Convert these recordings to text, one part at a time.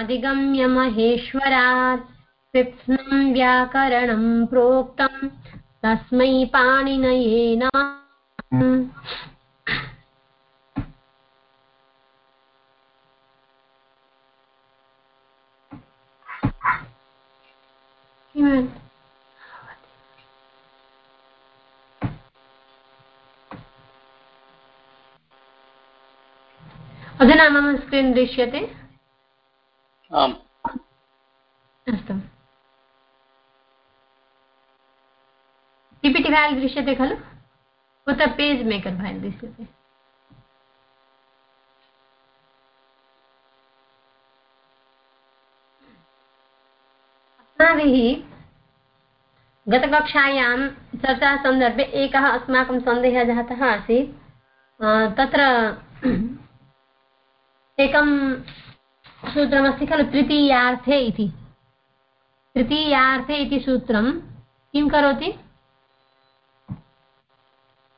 अधिगम्य महेश्वरात् कृत्स्नं व्याकरणं प्रोक्तं तस्मै पाणिनये नमः। अधुना मम स्क्रीन् दृश्यते। आम्। अस्तु। पिपिटि फैल् दृश्यते खलु? उत पेज् मेकर् फैल् दृश्यते। अस्माभिः गतकक्षायां चर्चासन्दर्भे एकः अस्माकं सन्देहः जातः आसीत्। तत्र एकं सूत्रमस्ति खलु तृतीयार्थे इति। तृतीयार्थे इति सूत्रं किं करोति?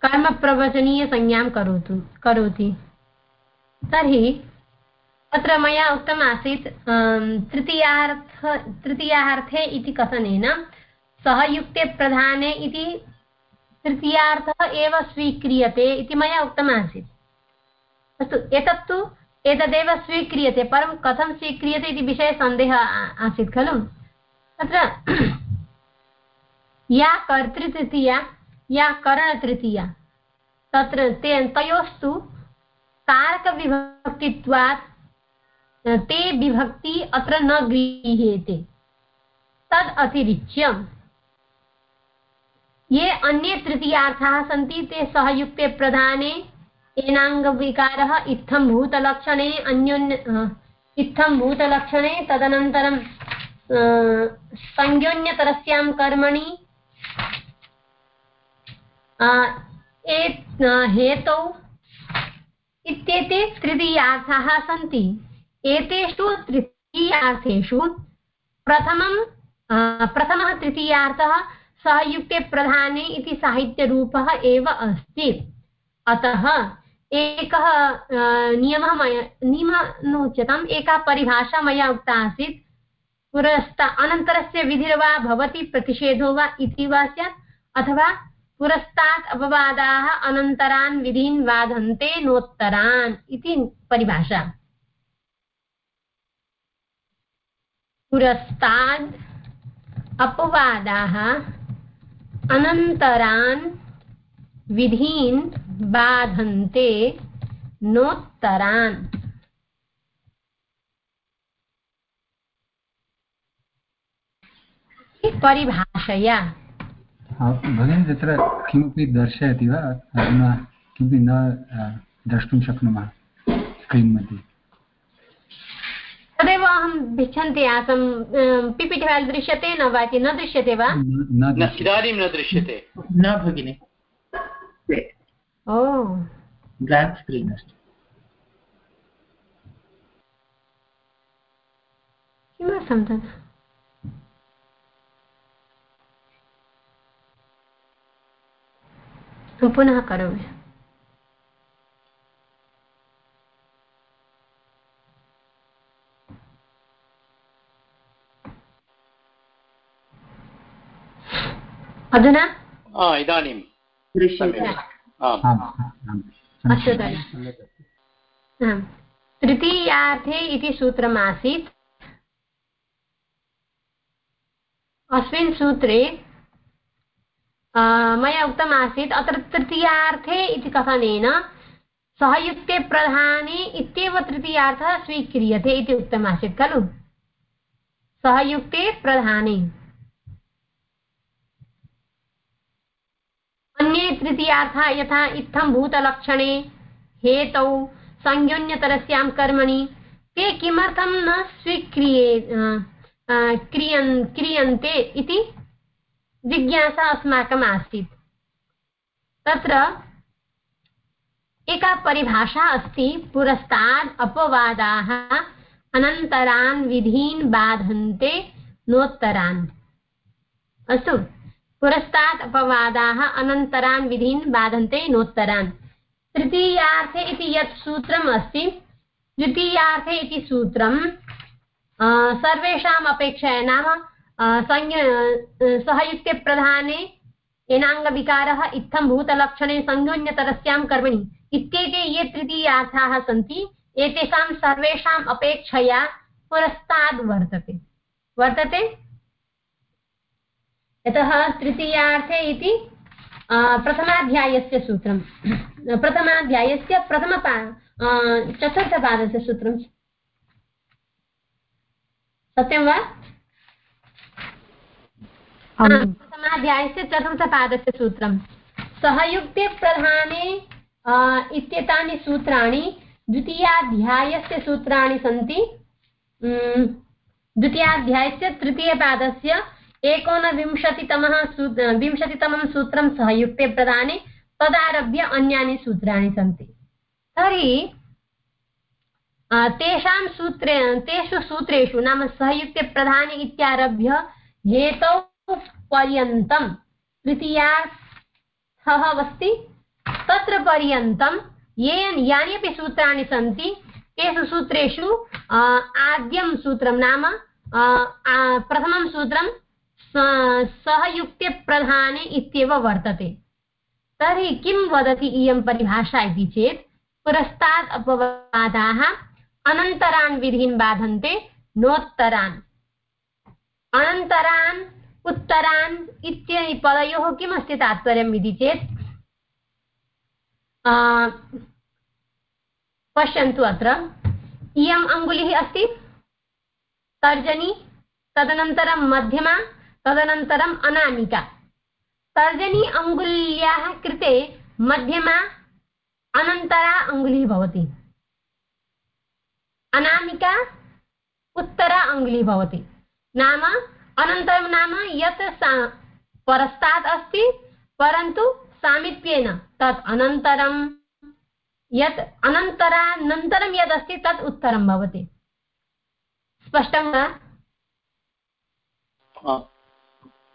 कर्मप्रवचनीयसंज्ञां करोतु, करोति। तर्हि तत्र मया उक्तम् आसीत् तृतीयार्थ, तृतीयार्थे इति कथनेन सहयुक्ते प्रधाने इति तृतीयार्थः एव स्वीक्रियते इति मया उक्तमासीत्। अस्तु, एतत्तु एतदेव स्वीक्रियते, परं कथं स्वीक्रियते इति विषये सन्देहः आसीत् खलु? तत्र या कर्तृतृतीया, या करणतृतीया, तत्र ते, तयोस्तु कारकविभक्तित्वात् ते विभक्ति अत्र न गृह्येते। तद् अतिरिच्य ये अन्ये तृतीयार्थाः सन्ति, ते सहयुक्ते प्रधाने एनाङ्गविकारः इत्थं भूतलक्षणे अन्योन्य इत्थं भूतलक्षणे तदनन्तरं संयोन्यतरस्यां कर्मणि हेतौ इत्येते तृतीयार्थाः सन्ति। एतेषु तृतीयार्थेषु प्रथमं प्रथमः तृतीयार्थः सहयुक्ते प्रधाने इति साहित्यरूपः एव अस्ति। अतः एकः नियमः मया, नियमः नोच्यताम् एका परिभाषा मया उक्ता आसीत्। पुरस्ता, अनन्तरस्य विधिर्वा भवति, प्रतिषेधो वा इति वा स्यात्, अथवा पुरस्तात् अपवादाः अनन्तरान् विधीन् बाधन्ते नोत्तरान् इति परिभाषा। पुरस्ताद् अपवादाः अनन्तरान् विधीन् बाधन्ते नोत्तरान्। परिभाषया। भगिनी तत्र किमपि दर्शयति वा? अधुना किमपि न द्रष्टुं शक्नुमः स्क्रीन् मध्ये? तदेव अहं पृच्छन्ती आसं पिपिटि दृश्यते न वा इति न दृश्यते वा? इदानीं न दृश्यते। न भगिनि। ब्लाङ्क् स्क्रीन् अस्ति किमर्थं तत् पुनः करोमि अधुना? इदानीं। तृतीयार्थे इति सूत्रमासीत्। अस्मिन् सूत्रे मया उक्तमासीत्। अत्र तृतीयार्थे इति कथनेन सहयुक्ते प्रधाने इत्येव तृतीयार्थः स्वीक्रियते इति उक्तमासीत् खलु। सहयुक्ते प्रधाने। अन्ये तृतीयार्थः यथा इत्थं भूतलक्षणे। हेतौ संयोन्यतरस्यां कर्मणि। ते किमर्थं न स्वीक्रिये क्रियन्, क्रियन्ते इति जिज्ञासा अस्माकम् आसीत्। तत्र एका परिभाषा अस्ति पुरस्तात् अपवादाः अनन्तरान् विधीन् बाधन्ते नोत्तरान्। अस्तु। पुरस्तात् अपवादाः अनन्तरान् विधीन् बाधन्ते नोत्तरान्। तृतीयार्थे इति यत् सूत्रम् अस्ति, द्वितीयार्थे इति सूत्रं सर्वेषाम् अपेक्षया नाम संज्ञ सहयुक्ते प्रधाने येनाङ्गविकारः इत्थं भूतलक्षणे संयोन्यतरस्यां कर्मणि। इत्येते ये तृतीयार्थाः सन्ति, एतेषां सर्वेषाम् अपेक्षया पुरस्ताद् वर्तते। वर्तते? यतः तृतीयार्थे इति प्रथमाध्यायस्य सूत्रं प्रथमाध्यायस्य प्रथमपा चतुर्थपादस्य सूत्रं सत्यं वा? प्रथमाध्यायस्य चतुर्थपादस्य सूत्रं सहयुक्ते प्रधाने इत्येतानि सूत्राणि द्वितीयाध्यायस्य सूत्राणि सन्ति। द्वितीयाध्यायस्य तृतीयपादस्य एकोनविंशतितमः विंशतितमं सूत्रं सहयुक्ते प्रदाने तदारभ्य अन्यानि सूत्राणि सन्ति। तर्हि तेषां सूत्रे, तेषु सूत्रेषु नाम सहयुक्ते प्रधाने इत्यारभ्य हेतौ पर्यन्तं तृतीयार्थः अस्ति। तत्र पर्यन्तं ये यानि अपि सूत्राणि सन्ति, तेषु सूत्रेषु आद्यं सूत्रं नाम प्रथमं सूत्रं सहयुक्ते प्रधाने इत्येव वर्तते। तर्हि किं वदति इयं परिभाषा इति चेत् पुरस्तात् अपवादाः अनन्तरान् विधीन् बाधन्ते, नोत्तरान्। अनन्तरान्, उत्तरान् इत्ययि पदयोः किमस्ति तात्पर्यम् इति चेत् पश्यन्तु अत्र। इयम् अङ्गुलिः अस्ति, तर्जनी, तदनन्तरं मध्यमा तदनन्तरम् अनामिका। तर्जनी अङ्गुल्याः कृते मध्यमा अनन्तरा अङ्गुलिः भवति। अनामिका उत्तरा अङ्गुलिः भवति। नाम अनन्तरं नाम यत् परस्तात् अस्ति, परन्तु सामीप्येन तत् अनन्तरं यत् अनन्तरानन्तरं यदस्ति तत् उत्तरं भवति। स्पष्टं वा?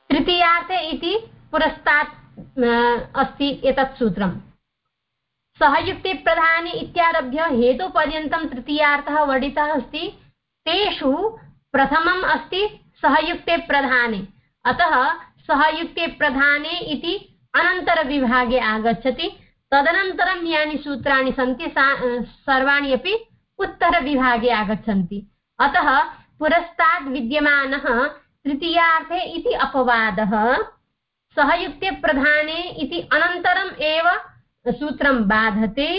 तृतीयार्थे इति पुरस्तात् अस्ति एतत् सूत्रम्। सहयुक्ते प्रधाने इत्यारभ्य हेतुपर्यन्तं तृतीयार्थः वर्णितः अस्ति। तेषु प्रथमम् अस्ति सहयुक्ते प्रधाने। अतः सहयुक्ते प्रधाने इति अनन्तरविभागे आगच्छति। तदनन्तरं यानि सूत्राणि सन्ति सर्वाणि अपि उत्तरविभागे आगच्छन्ति। अतः पुरस्तात् विद्यमानः तृतीयार्थे इति अपवादः। सहयुक्ते प्रधाने इति अनन्तरम् एव सूत्रं बाधते।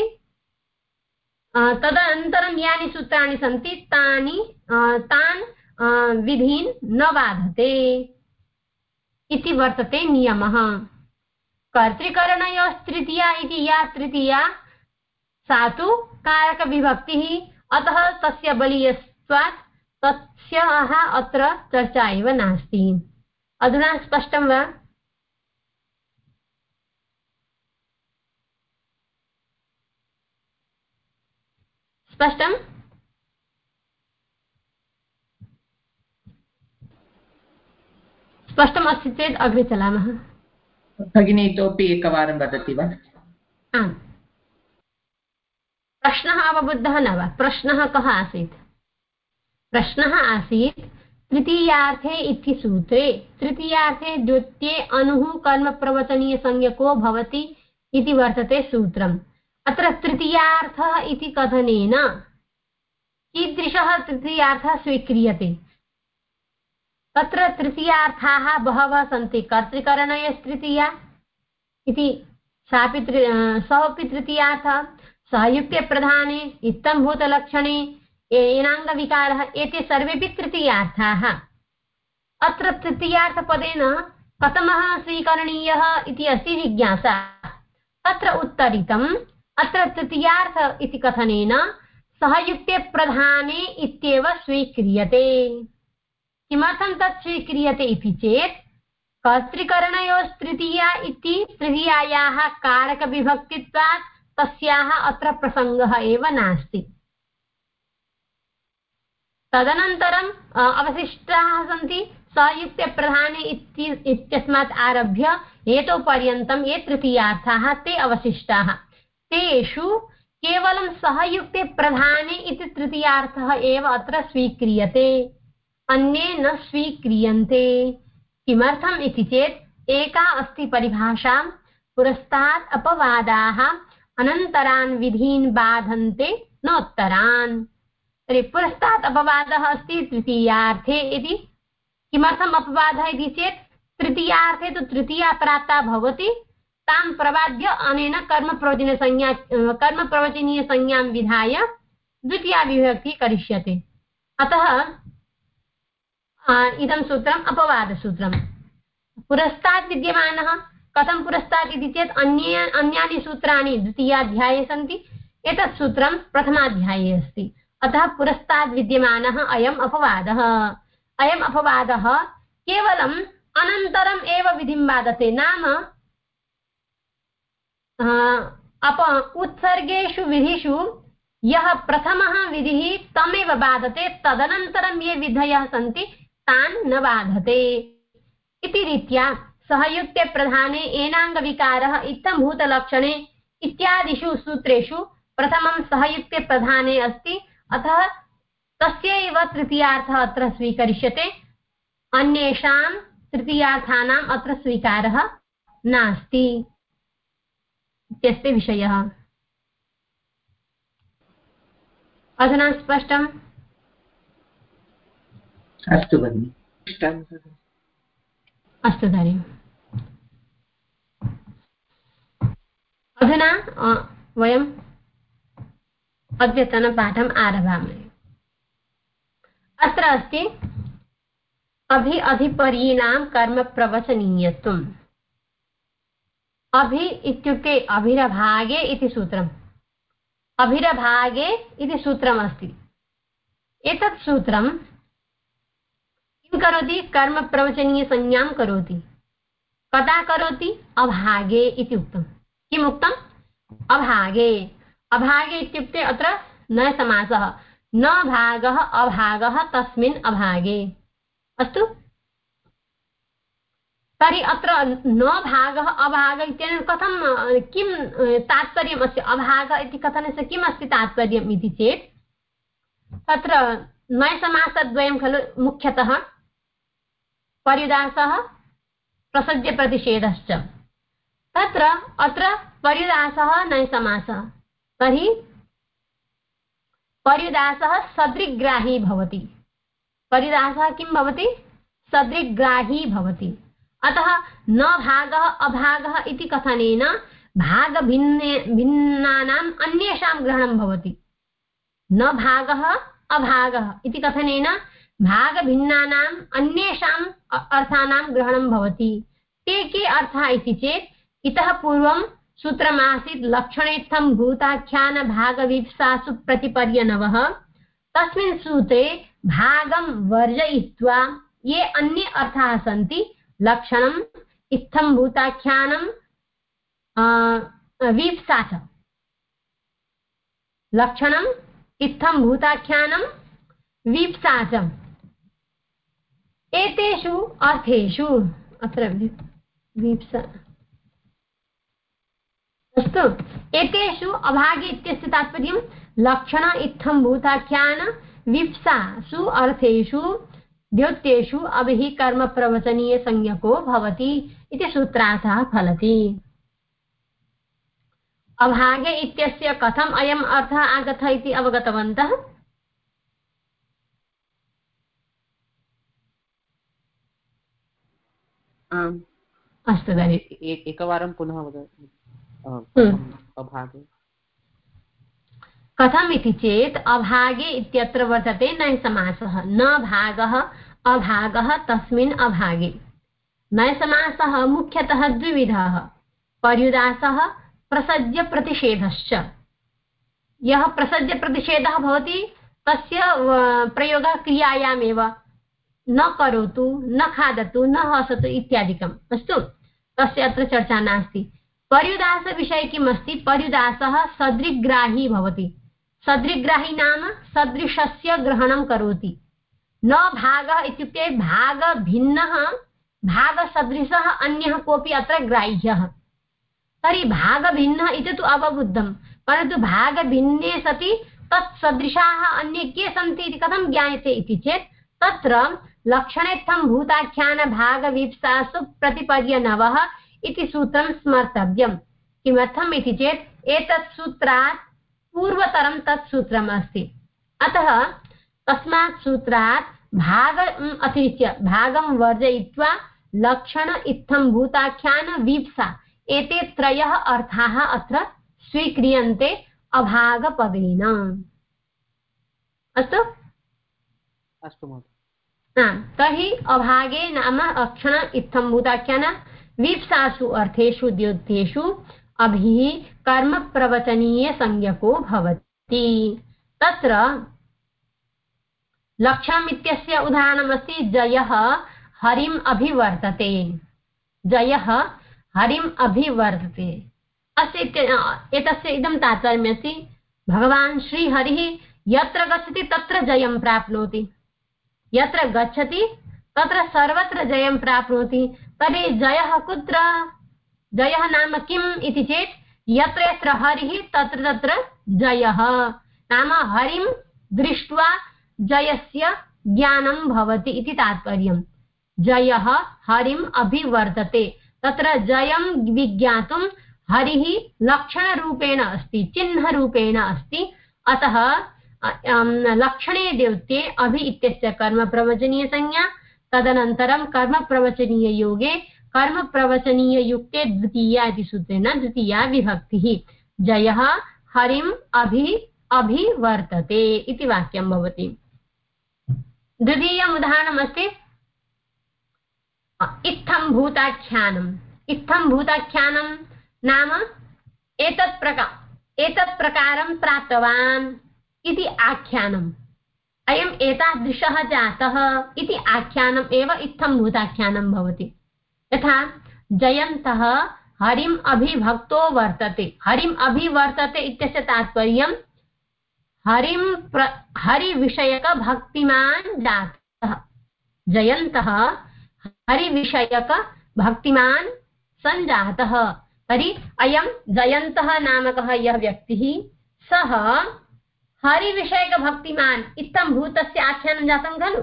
तदनन्तरं यानि सूत्राणि सन्ति, तानि तान् विधीन् न बाधते। इति वर्तते नियमः। कर्तृकरणयोस्तृतीया इति या तृतीया, सा तु कारकविभक्तिः। अतः तस्य बलीयत्वात् तस्याः अत्र चर्चा एव नास्ति। अधुना स्पष्टं वा? स्पष्टम् स्पष्टम् अस्ति चेत् अग्रे चलामः। भगिनी इतोपि एकवारं वदति वा? आम्। प्रश्नः अवबुद्धः न वा? प्रश्नः कः आसीत्? प्रश्नः आसीत् तृतीयार्थे इति सूत्रे तृतीयार्थे द्वितीये अणुः कर्मप्रवचनीयसंज्ञको भवति इति वर्तते सूत्रम्। अत्र तृतीयार्थः इति कथनेन कीदृशः तृतीयार्थः स्वीक्रियते? तत्र तृतीयार्थाः बहवः सन्ति। कर्तृकरणयस्तृतीया इति, सापि सः अपि तृतीयार्थः सहयुक्ते इत्थम्भूतलक्षणे एनाङ्गविकारः एते सर्वेपि तृतीयार्थाः। अत्र तृतीयार्थपदेन कथमः स्वीकरणीयः इति अस्ति जिज्ञासा। तत्र उत्तरितम्। अत्र तृतीयार्थ इति कथनेन सहयुक्ते प्रधाने इत्येव स्वीक्रियते। किमर्थं तत् स्वीक्रियते इति चेत् कर्तृकरणयोस्तृतीया इति तृतीयायाः कारकविभक्तित्वात् तस्याः अत्र प्रसङ्गः एव नास्ति। तदनन्तरम् अवशिष्टाः सन्ति सयुक्ते प्रधाने इत्यस्मात् आरभ्य हेतोपर्यन्तं ये तृतीयार्थाः, ते अवशिष्टाः। तेषु केवलं सहयुक्ते प्रधाने इति तृतीयार्थः एव अत्र स्वीक्रियते। अन्ये न स्वीक्रियन्ते। किमर्थम् इति चेत्, एका अस्ति परिभाषा, पुरस्तात् अपवादाः, अनन्तरान् विधीन् बाधन्ते नोत्तरान्। तर्हि पुरस्तात् अपवादः अस्ति तृतीयार्थे इति। किमर्थम् अपवादः इति चेत् तृतीयार्थे तु तृतीया प्राप्ता भवति। तां प्रवाद्य अनेन कर्मप्रवचनसंज्ञा कर्मप्रवचनीयसंज्ञां विधाय द्वितीया विभक्तिः करिष्यते। अतः इदं सूत्रम् अपवादसूत्रम्। पुरस्तात् विद्यमानः। कथं पुरस्तात् इति चेत्, अन्ये, अन्यानि सूत्राणि द्वितीयाध्याये सन्ति। एतत् सूत्रं प्रथमाध्याये अस्ति। अतः पुरस्तात् विद्यमानः अयम् अपवादः। अयम् अपवादः केवलम् अनन्तरम् एव विधिं बाधते नाम अप उत्सर्गेषु विधिषु यः प्रथमः विधिः तमेव बाधते तदनन्तरं ये विधयः सन्ति, तान् न बाधते। इति रीत्या सहयुक्ते प्रधाने एनाङ्गविकारः इत्थम्भूतलक्षणे इत्यादिषु सूत्रेषु प्रथमं सहयुक्तप्रधाने अस्ति। अतः तस्यैव तृतीयार्थः अत्र स्वीकरिष्यते। अन्येषां तृतीयार्थानाम् अत्र स्वीकारः नास्ति। इत्यस्ति विषयः। अधुना स्पष्टम्? अस्तु भगिनि। अस्तु तर्हि। अधुना वयम् अद्यतनपाठम् आरभामहे अत्र अस्ति अभि अधिपर्यीणां कर्मप्रवचनीयत्वम् अभि इत्युक्ते अभिरभागे इति सूत्रम्। अभिरभागे इति सूत्रमस्ति। एतत् सूत्रं किं करोति? कर्मप्रवचनीयसंज्ञां करोति। कदा करोति? अभागे इति उक्तं किम् अभागे। अभागे इत्युक्ते अत्र न समासः। न भागः, अभागः, तस्मिन् अभागे। अस्तु? तर्हि अत्र न भागः, अभागः इत्यनेन कथं, किं, तात्पर्यम् अस्ति? अभागः इति कथनस्य किम् अस्ति तात्पर्यम् इति चेत्, तत्र नयसमासद्वयं खलु मुख्यतः पर्युदासः प्रसज्यप्रतिषेधश्च तत्र अत्र पर्युदासः नयसमासः तर्हि पर्युदासः सदृग्राही भवति। पर्युदासः किं भवति? सदृग्राही भवति। अतः न भागः, अभागः इति कथनेन भागभिन्ने, भिन्नानाम् अन्येषां ग्रहणं भवति। न भागः, अभागः इति कथनेन भागभिन्नानाम् अन्येषाम् अर्थानां ग्रहणं भवति। ते के अर्थाः इति चेत्, इतः पूर्वं सूत्रमासीत् लक्षणेत्थं भूताख्यानभागवीप्सासु प्रतिपर्यनवः। तस्मिन् सूत्रे भागं वर्जयित्वा ये अन्ये अर्थाः सन्ति लक्षणम् इत्थं भूताख्यानं वीप्सा च लक्षणम् इत्थं भूताख्यानं वीप्सा च एतेषु अर्थेषु अत्र वीप्सा अस्तु। एतेषु अभागे इत्यस्य तात्पर्यं लक्षण इत्थं भूताख्यान विप्सासु अर्थेषु द्योत्येषु अभिः कर्मप्रवचनीयसंज्ञको भवति इति सूत्रार्थः फलति। अभागे इत्यस्य कथम् अयम् अर्थः आगतः इति अवगतवन्तः? अस्तु तर्हि। एकवारं पुनः वद अभागे। कथम् इति चेत् अभागे इत्यत्र वर्तते नय समासः न भागः अभागः तस्मिन् अभागे। नयसमासः मुख्यतः द्विविधः। पर्युदासः प्रसज्यप्रतिषेधश्च। यः प्रसज्यप्रतिषेधः भवति तस्य प्रयोगः क्रियायामेव। न करोतु न खादतु न हसतु इत्यादिकम्। अस्तु तस्य अत्र चर्चा नास्ति। पर्युदासविषये किम् अस्ति, पर्युदासः सदृग्राही भवति। सदृग्राही नाम सदृशस्य ग्रहणं करोति। न भागः इत्युक्ते भागभिन्नः, भागसदृशः अन्यः कोऽपि अत्र ग्राह्यः। तर्हि भागभिन्नः इति तु अवबुद्धं परन्तु भागभिन्ने सति तत् सदृशाः अन्ये के सन्ति इति कथं ज्ञायते इति चेत् तत्र लक्षणेत्थं भूताख्यानभागवीप्सासु प्रतिपर्य नवः इति सूत्रं स्मर्तव्यम् किमर्थम् इति चेत् एतत् सूत्रात् पूर्वतरं तत् सूत्रम् अस्ति। अतः तस्मात् सूत्रात् भागम् अतिरिच्य भागं वर्जयित्वा लक्षण इत्थं भूताख्यान वीप्सा एते त्रयः अर्थाः अत्र स्वीक्रियन्ते अभागपदेन। अस्तु? अस्तु तर्हि अभागे नाम अक्षण इत्थं भूताख्यान वीप्सासु अर्थेषु द्योतेषु अभिः कर्मप्रवचनीयसंज्ञको भवति। तत्र लक्ष्यम् इत्यस्य उदाहरणमस्ति, जयः हरिम् अभिवर्तते जयः हरिम् अभिवर्तते अस्य एतस्य इदं तात्पर्यमस्ति, भगवान् श्रीहरिः यत्र गच्छति तत्र जयं प्राप्नोति। यत्र गच्छति तत्र सर्वत्र जयं प्राप्नोति। तर्हि जयः कुत्र? जयः नाम किम् इति चेत्, यत्र यत्र हरिः, तत्र तत्र जयः। नाम हरिं दृष्ट्वा जयस्य ज्ञानं भवति इति तात्पर्यं जयः हरिम् अभिवर्तते तत्र जयं विज्ञातुं हरिः लक्षणरूपेण अस्ति, चिह्नरूपेण अस्ति। अतः लक्षणे देवते अभि इत्यस्य कर्मप्रवचनीयसंज्ञा तदनन्तरं कर्मप्रवचनीययोगे कर्मप्रवचनीययुक्ते द्वितीया इति सूत्रेण द्वितीया विभक्तिः। जयः हरिम् अभि, अभिवर्तते इति वाक्यं भवति। द्वितीयम् उदाहरणमस्ति, इत्थं भूताख्यानम्। इत्थं भूताख्यानं नाम एतत् प्रकार एतत् प्रकारं प्राप्तवान् इति आख्यानम्। अयम् एतादृशः जातः इति आख्यानम् एव इत्थं भूताख्यानं भवति। यथा, जयन्तः हरिम् अभिभक्तो वर्तते। हरिम् अभिवर्तते इत्यस्य तात्पर्यं हरिं प्र, हरिविषयकभक्तिमान् जातः। जयन्तः हरिविषयकभक्तिमान् सञ्जातः। तर्हि अयं जयन्तः नामकः यः व्यक्तिः सः हरिविषयकभक्तिमान्। इत्थं भूतस्य आख्यानं जातं खलु?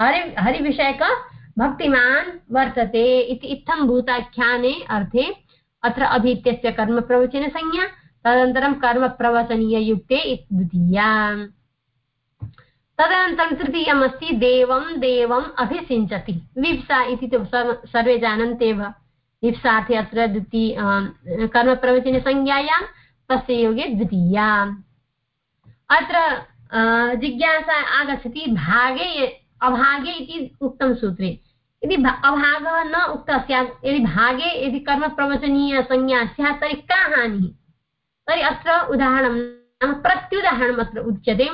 हरि, हरिविषयकभक्तिमान् वर्तते इति इत्थं भूताख्याने अर्थे अत्र अभीत्यस्य कर्मप्रवचनसंज्ञा तदनन्तरं कर्मप्रवचनीययुक्ते द्वितीया। तदनन्तरं तृतीयमस्ति, देवं देवम् अभिसिञ्चति। विप्सा इति तु सर्वे जानन्त्येव विप्सार्थे अत्र द्वितीय कर्मप्रवचनसंज्ञायां तस्य योगे द्वितीया। अत्र जिज्ञासा आगच्छति भागे अभागे इति उक्तं सूत्रे। यदि अभागः न उक्तः स्यात्, यदि भागे यदि कर्मप्रवचनीयसंज्ञा स्यात्, तर्हि का हानिः? तर्हि अत्र उदाहरणं नाम प्रत्युदाहरणम् अत्र उच्यते।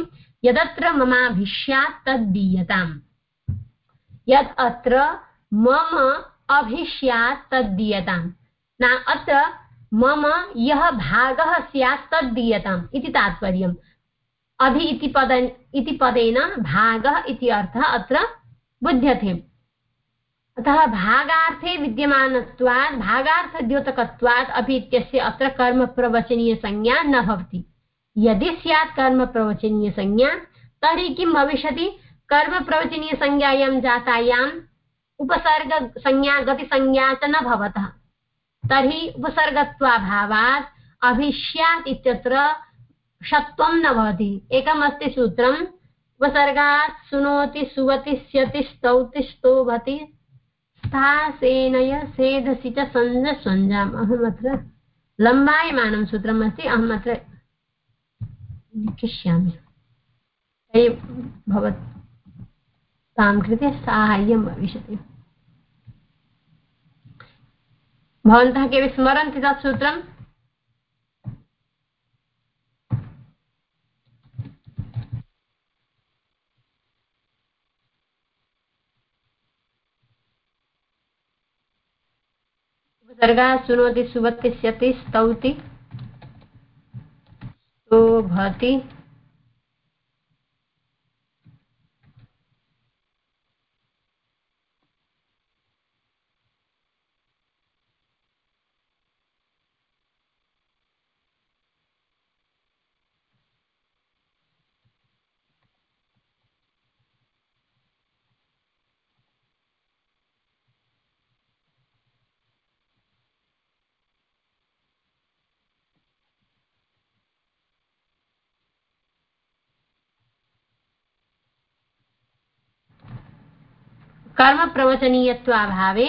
यदत्र ममाभिष्यात् तद्दीयताम् यत् अत्र मम अभिष्यात् तद्दीयताम् न, अत्र मम यः भागः स्यात् तद्दीयताम् इति तात्पर्यम्। अभि इति पद, इति पदेन भागः इति अर्थः अत्र बुध्यते। अतः भागार्थे विद्यमानत्वात्, भागार्थद्योतकत्वात् अभि इत्यस्य अत्र कर्मप्रवचनीयसंज्ञा न भवति। यदि स्यात् कर्मप्रवचनीयसंज्ञा, तर्हि किं भविष्यति? कर्मप्रवचनीयसंज्ञायां जातायाम् उपसर्गसंज्ञा गतिसंज्ञा च न भवतः। तर्हि उपसर्गत्वाभावात्, अभिष्यात् इत्यत्र षत्वं न भवति। एकमस्ति सूत्रम् उपसर्गात् सुनोति सुवति, स्यति, स्तौति, स्तोभति। स्थासेनय, सेधसि च सञ्ज स्वञ्जाम् अहमत्र लम्बायमानं सूत्रम् अस्ति। अहमत्र लिखिष्यामि। भवतां कृते साहाय्यं भविष्यति। भवन्तः केपि स्मरन्ति तत् सूत्रम् उपसर्गः शृणोति सुवतिष्यति स्तौति शोभति कर्मप्रवचनीयत्वाभावे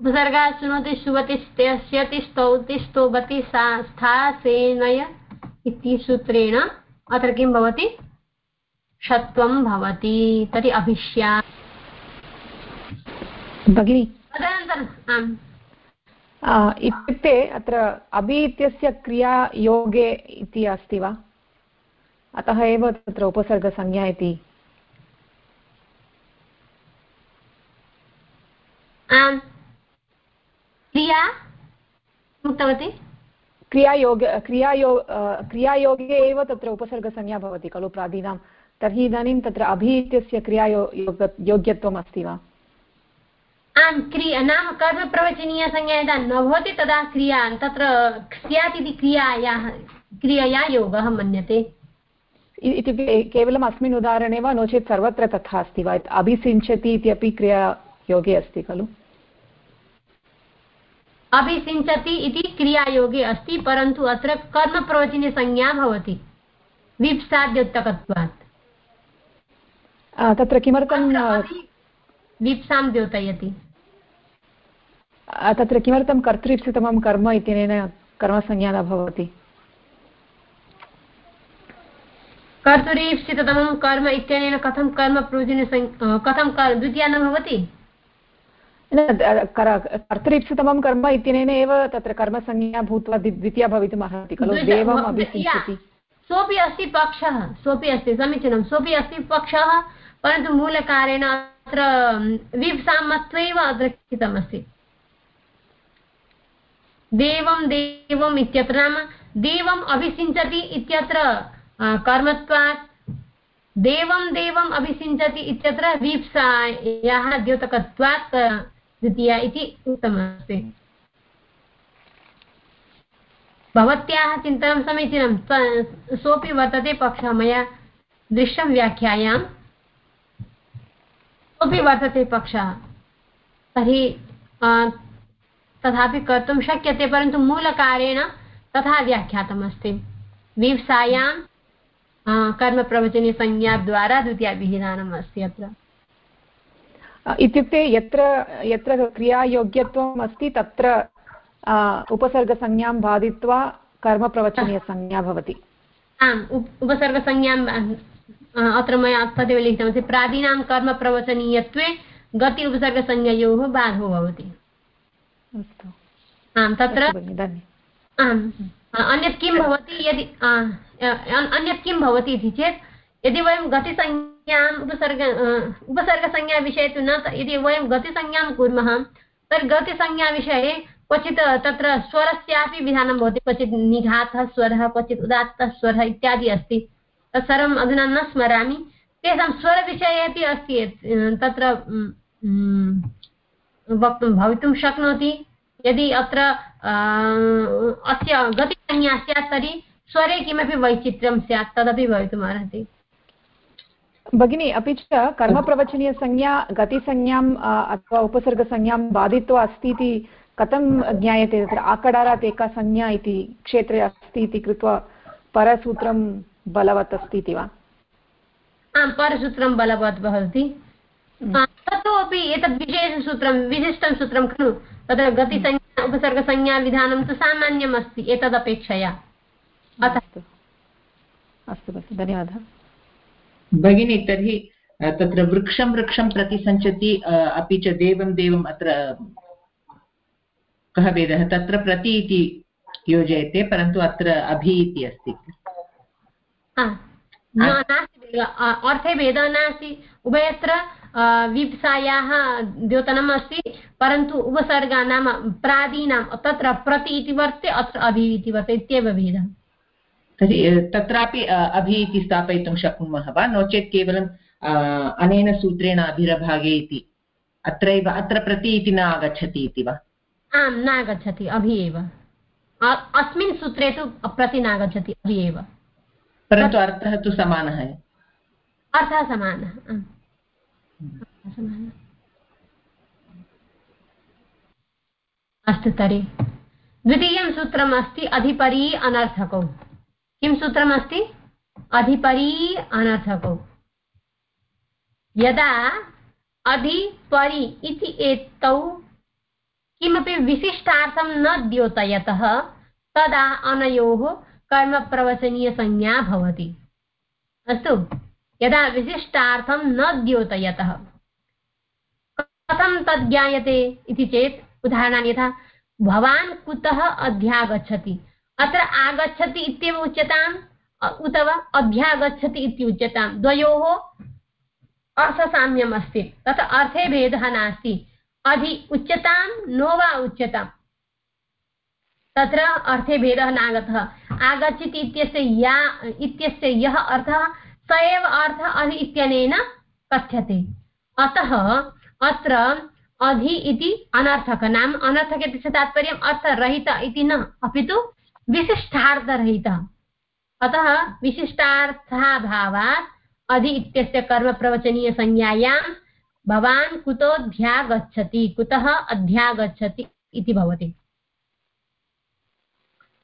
उपसर्गाः शृणोति सुवतिस्त्यस्यति स्तौति स्तोभति सा स्था सेनय इति सूत्रेण अत्र किं भवति? षत्वं भवति। तर्हि अभिष्या। भगिनि। तदनन्तरम् आम्। इत्युक्ते अत्र अभि इत्यस्य क्रिया योगे इति अस्ति वा? अतः एव तत्र उपसर्गसंज्ञा इति आम्। क्रिया? उक्तवती? क्रियायोग क्रियायो क्रियायोगे एव तत्र उपसर्गसंज्ञा भवति खलु प्रादीनां। तर्हि इदानीं तत्र अभि इत्यस्य क्रियायो योग्यत्वम् अस्ति वा? आम् क्रिया नाम कर्मप्रवचनीयसंज्ञा यदा न भवति तदा क्रिया तत्र स्यात् इति क्रियायाः क्रियया योगः मन्यते इत्युक्ते केवलम् अस्मिन् उदाहरणे वा? नो चेत् सर्वत्र तथा अस्ति वा? अभिसिञ्चति इत्यपि क्रियायोगे अस्ति खलु? अभिसिञ्चति इति क्रियायोगे अस्ति परन्तु अत्र कर्मप्रवचनीयसंज्ञा भवति। विप्साद्योत्तकत्वात्। तत्र किमर्थं विप्सां द्योतयति। तत्र किमर्थं कर्तृप्सितमं कर्म इत्यनेन कर्मसंज्ञा न भवति? कर्तुरीप्सिततमं कर्म इत्यनेन कथं कर्म प्रयोजने कथं द्वितीया न भवति? कर्तृप्सितमं कर्म इत्यनेन एव तत्र कर्मसंज्ञा भूत्वा द्वितीया भवितुम् अर्हति खलु देवम् अभिसिञ्चति सोऽपि अस्ति पक्षः। सोऽपि अस्ति समीचीनं। सोऽपि अस्ति पक्षः परन्तु मूलकारेण अत्र विप्सामत्वैव अत्र कृतमस्ति देवं देवम् इत्यत्र नाम देवम् अभिषिञ्चति इत्यत्र कर्मत्वात् देवं देवम् अभिषिञ्चति इत्यत्र वीप्सायाः द्योतकत्वात् द्वितीया इति उक्तमस्ति। भवत्याः चिन्तनं समीचीनं। सोऽपि वर्तते पक्षः। मया दृश्यं व्याख्यायां। सोऽपि वर्तते पक्षः। तर्हि तथापि कर्तुं शक्यते, परन्तु मूलकारेण तथा व्याख्यातमस्ति। विवसायां कर्मप्रवचनीयसंज्ञाद्वारा द्वितीयाभिधानम् अस्ति अत्र। इत्युक्ते यत्र यत्र क्रियायोग्यत्वम् अस्ति तत्र उपसर्गसंज्ञां बाधित्वा कर्मप्रवचनीयसंज्ञा भवति। आम् उपसर्गसंज्ञां अत्र मया तदेव लिखितमस्ति प्रादीनां कर्मप्रवचनीयत्वे गति उपसर्गसंज्ञयोः बाधो भवति। अस्तु। आम् तत्र आम् अन्यत् किं भवति यदि अन्यत् किं भवति इति चेत् यदि वयं गतिसंज्ञाम् उपसर्ग उपसर्गसंज्ञाविषये तु न यदि वयं गतिसंज्ञां कुर्मः तर्हि गतिसंज्ञाविषये क्वचित्, तत्र स्वरस्यापि विधानं भवति, क्वचित् निघातः स्वरः, क्वचित् उदात्तः स्वरः इत्यादि अस्ति। तत्सर्वम् अधुना न स्मरामि। तेषां स्वरविषये अपि अस्ति तत्र वक्तुं भवितुं शक्नोति। यदि अत्र अस्य गतिसंज्ञा स्यात् तर्हि स्वरे किमपि वैचित्र्यं स्यात्, तदपि भवितुम् अर्हति। भगिनी अपि च कर्मप्रवचनीयसंज्ञा गतिसंज्ञाम् अथवा उपसर्गसंज्ञां बाधित्वा अस्ति इति कथं ज्ञायते? तत्र आकडारात् एका संज्ञा इति क्षेत्रे अस्ति इति कृत्वा परसूत्रं बलवत् अस्ति इति वा? आं परसूत्रं बलवत् भवति। तत्तु अपि एतद् विशेषसूत्रं विशिष्टं सूत्रं खलु। तत्र गतिसंज्ञा उपसर्गसंज्ञाविधानं तु सामान्यम् अस्ति एतदपेक्षया अस्तु। अस्तु भगिनि धन्यवादः। भगिनी तर्हि तत्र वृक्षं वृक्षं प्रति सञ्चति अपि च देवं देवम् अत्र कः भेदः? तत्र प्रति इति योजयते परन्तु अत्र अभि इति अस्ति। अर्थे भेदः नास्ति। उभयत्र विप्सायाः द्योतनम् अस्ति परन्तु उपसर्गा नाम प्रादीनां तत्र प्रति इति वर्तते अत्र अभि इति वर्तते इत्येव भेदः। तर्हि तत्रापि अभि इति स्थापयितुं शक्नुमः वा? नो चेत् केवलम् अनेन सूत्रेण अभिरभागे इति। अत्रैव अत्र प्रति इति न आगच्छति इति वा? आं नागच्छति अभि एव। अस्मिन् सूत्रे तु प्रति नागच्छति अभि एव। परन्तु अर्थः तु समानः अर्थः समानः अस्तु तर्हि। द्वितीयं सूत्रम् अस्ति अधिपरी अनर्थकौ। किं सूत्रमस्ति अधिपरी अनर्थकौ। यदा अधि परि इति एतौ किमपि विशिष्टार्थं न द्योतयतः, तदा अनयोः कर्मप्रवचनीयसंज्ञा भवति। अस्तु, यदा विशिष्टार्थं न द्योतयतः। कथं तद् ज्ञायते इति चेत्, उदाहरणानि यथा, भवान् कुतः अध्यागच्छति? अत्र आगच्छति इत्येव उच्यताम् उत वा अध्यागच्छति इति उच्यतां द्वयोः अर्थसाम्यम् अस्ति। तत् अर्थे भेदः नास्ति। अधि उच्यतां नो वा उच्यताम्। तत्र अर्थे भेदः नागतः। आगच्छति इत्यस्य या, इत्यस्य यः अर्थः, स एव अर्थः अधि इत्यनेन कथ्यते। अतः अत्र अधि इति अनर्थक। नाम अनर्थक इत्यस्य तात्पर्यम् अर्थरहित इति न। अपि तु विशिष्टार्थरहितः। अतः विशिष्टार्थाभावात् अधि इत्यस्य कर्मप्रवचनीयसंज्ञायां भवान् कुतोऽध्यागच्छति, कुतः अध्यागच्छति इति भवति।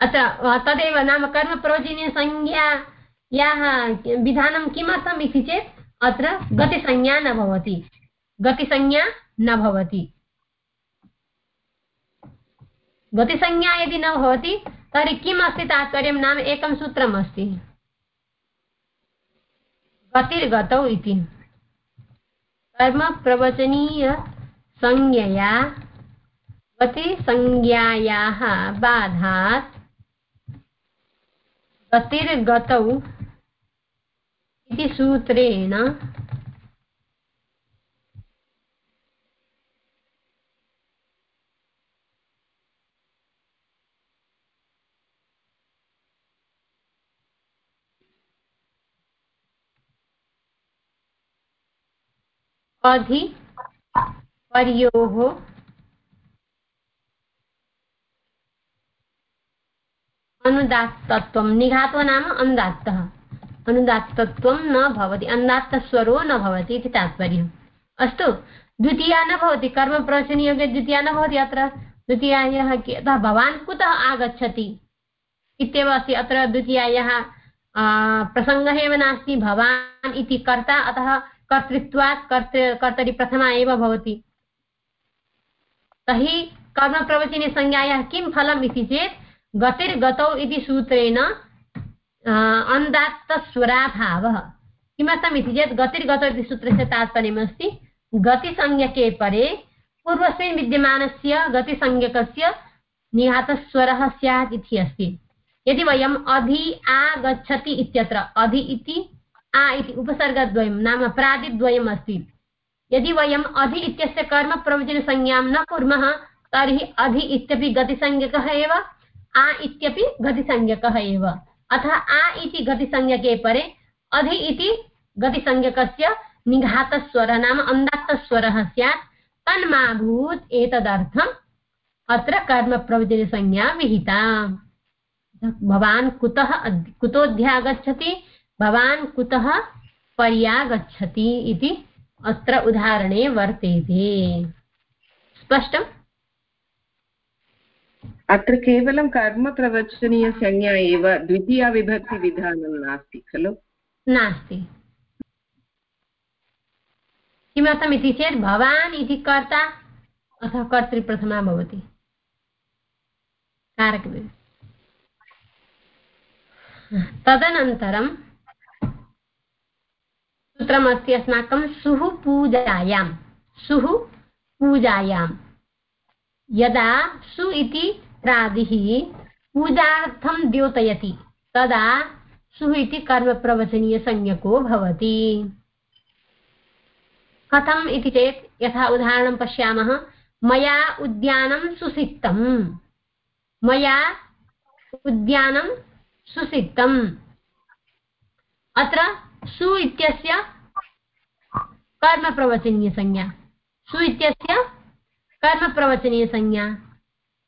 अत्र तदेव नाम कर्मप्रवचनीयसंज्ञायाः विधानं किमर्थम् इति चेत्, अत्र गतिसंज्ञा न भवति। गतिसंज्ञा न भवति। गतिसंज्ञा यदि न भवति तर्हि किम् अस्ति तात्पर्यं नाम एकं सूत्रम् अस्ति। गतिर्गतौ इति। कर्मप्रवचनीयसंज्ञया गतिसंज्ञायाः बाधात् गतिर्गतौ इति सूत्रेण अधि पर्योः अनुदात्तत्वं। निघातो नाम अनुदात्तः। अनुदात्तत्वं न भवति। अनुदात्तस्वरो न भवति इति तात्पर्यम्। अस्तु, द्वितीया न भवति। कर्मप्रवचनयोगे द्वितीया न भवति अत्र। द्वितीयायाः अतः भवान् कुतः आगच्छति? इत्येव अस्ति। अत्र द्वितीयायाः प्रसङ्गः एव नास्ति। भवान् इति कर्ता। अतः कर्तृत्वात् कर्त कर्तरि प्रथमा एव भवति। तर्हि कर्मप्रवचने किं फलम् इति चेत्, गतिर्गतौ इति सूत्रेण अन्दात्तस्वराभावः। किमर्थम् इति चेत्, गतिर्गतौ इति सूत्रस्य तात्पर्यमस्ति, गतिसंज्ञके परे पूर्वस्मिन् विद्यमानस्य गतिसंज्ञकस्य निघातस्वरः स्यात् इति अस्ति। यदि वयम् अधि आगच्छति इत्यत्र, अधि इति आ इति, उपसर्गद्वयं, नाम प्रादिद्वयम् अस्ति। यदि वयम् अधि इत्यस्य कर्मप्रवचनसंज्ञां न कुर्मः, तर्हि अधि इत्यपि गतिसंज्ञकः एव, आ इत्यपि गतिसंज्ञकः एव। अतः आ इति गतिसंज्ञके परे, अधि इति गतिसंज्ञकस्य निघातस्वरः, नाम अन्दात्तस्वरः स्यात्। तन्माभूत् एतदर्थम् अत्र कर्मप्रवचनसंज्ञा विहिता। भवान् कुतः कुतोऽध्यागच्छति? भवान् कुतः पर्यागच्छति इति अत्र उदाहरणे वर्तेते। स्पष्टम्? अत्र केवलं कर्मप्रवचनीयसंज्ञा एव द्वितीया विभक्तिविधानं नास्ति खलु? नास्ति। किमर्थमिति चेत् भवान् इति कर्ता अथवा कर्तृप्रथमा भवति। तदनन्तरं सूत्रमस्ति अस्माकं सुः पूजायां सुः पूजायां यदा सु इति प्रादिः पूजार्थं द्योतयति, तदा सुः इति कर्मप्रवचनीयसंज्ञको भवति। कथम् इति चेत् यथा उदाहरणं पश्यामः, मया उद्यानं सुसिक्तम्। मया उद्यानं सुसिक्तम्। अत्र सु इत्यस्य कर्मप्रवचनीयसंज्ञा सु इत्यस्य? कर्मप्रवचनीयसंज्ञा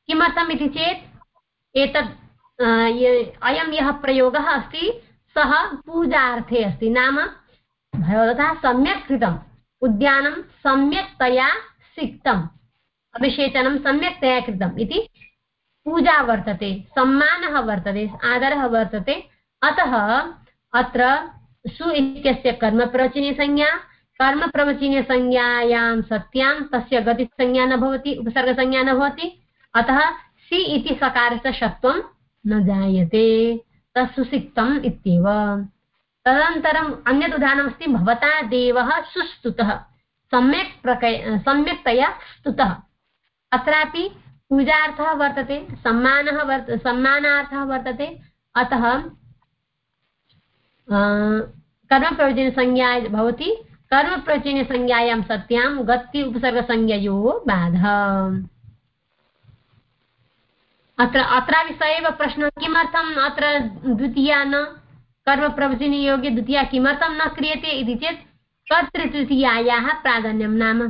किमर्थम् इति चेत् एतत् अयं यः प्रयोगः अस्ति, सः पूजार्थे अस्ति। नाम भवतः सम्यक् कृतम्। उद्यानं सम्यक्तया सिक्तम्। अभिषेचनं सम्यक्तया कृतम् इति पूजा वर्तते, सम्मानः वर्तते, आदरः वर्तते। अतः अत्र सु इत्यस्य कर्मप्रवचनीयसंज्ञा कर्मप्रवचनीयसंज्ञायां सत्यां, तस्य गतिसंज्ञा न भवति, उपसर्गसंज्ञा न भवति। अतः सि इति सकारस्य षत्वं न जायते तत् सुसिक्तम् इत्येव। तदनन्तरम् अन्यत् उदाहरणमस्ति भवता देवः सुस्तुतः, सम्यक् प्रकय, सम्यक्तया स्तुतः। अत्रापि पूजार्थः वर्तते, सम्मानः वर्त, सम्मानार्थः वर्तते, अतः कर्मप्रयोजनसंज्ञा भवति कर्मप्रयोजनसंज्ञायां सत्यां गति उपसर्गसंज्ञयोः बाधः अत्र अत्रापि स एव प्रश्नः किमर्थम्? अत्र द्वितीया न, कर्मप्रवचनयोगे द्वितीया किमर्थं न क्रियते इति चेत् कर्तृतृतीयायाः प्राधान्यं नाम।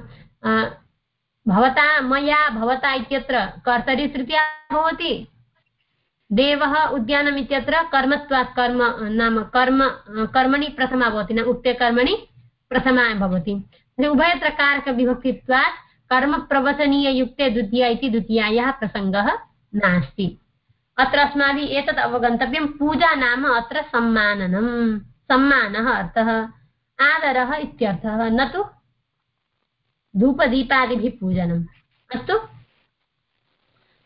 भवता, मया, भवता इत्यत्र कर्तरि तृतीया भवति। देवः उद्यानम् इत्यत्र कर्मत्वात् कर्म, नाम कर्म, कर्मणि प्रथमा भवति न उक्तकर्मणि प्रथमा भवति। उभयत्र कारकविभक्तित्वात् कर्मप्रवचनीययुक्ते द्वितीया इति द्वितीयायाः प्रसङ्गः नास्ति। अत्र अस्माभिः एतत् अवगन्तव्यं पूजा नाम अत्र सम्माननं सम्मानः अर्थः आदरः इत्यर्थः। न तु धूपदीपादिभिः पूजनम् अस्तु।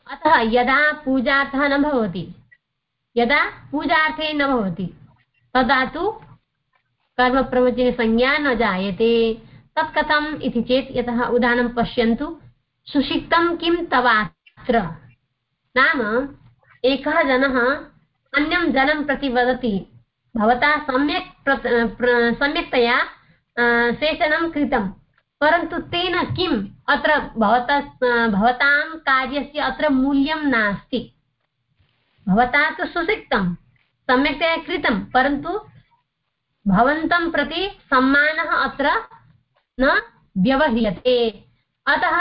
अतः यदा पूजार्थः न भवति, यदा पूजार्थे न भवति, तदा तु कर्मप्रवचनसंज्ञा न जायते। तत् कथम् इति चेत् यतः उदाहरणं पश्यन्तु। सुषिक्तं किं तवात्र नाम एकः जनः अन्यं जनं प्रति वदति। भवता सम्यक् सम्यक्तया सेचनं कृतं। परन्तु तेन किम्? अत्र भवता भवतां कार्यस्य अत्र मूल्यं नास्ति। भवता तु सुसिक्तं सम्यक्तया कृतं, परन्तु भवन्तं प्रति सम्मानः अत्र न व्यवह्रियते। अतः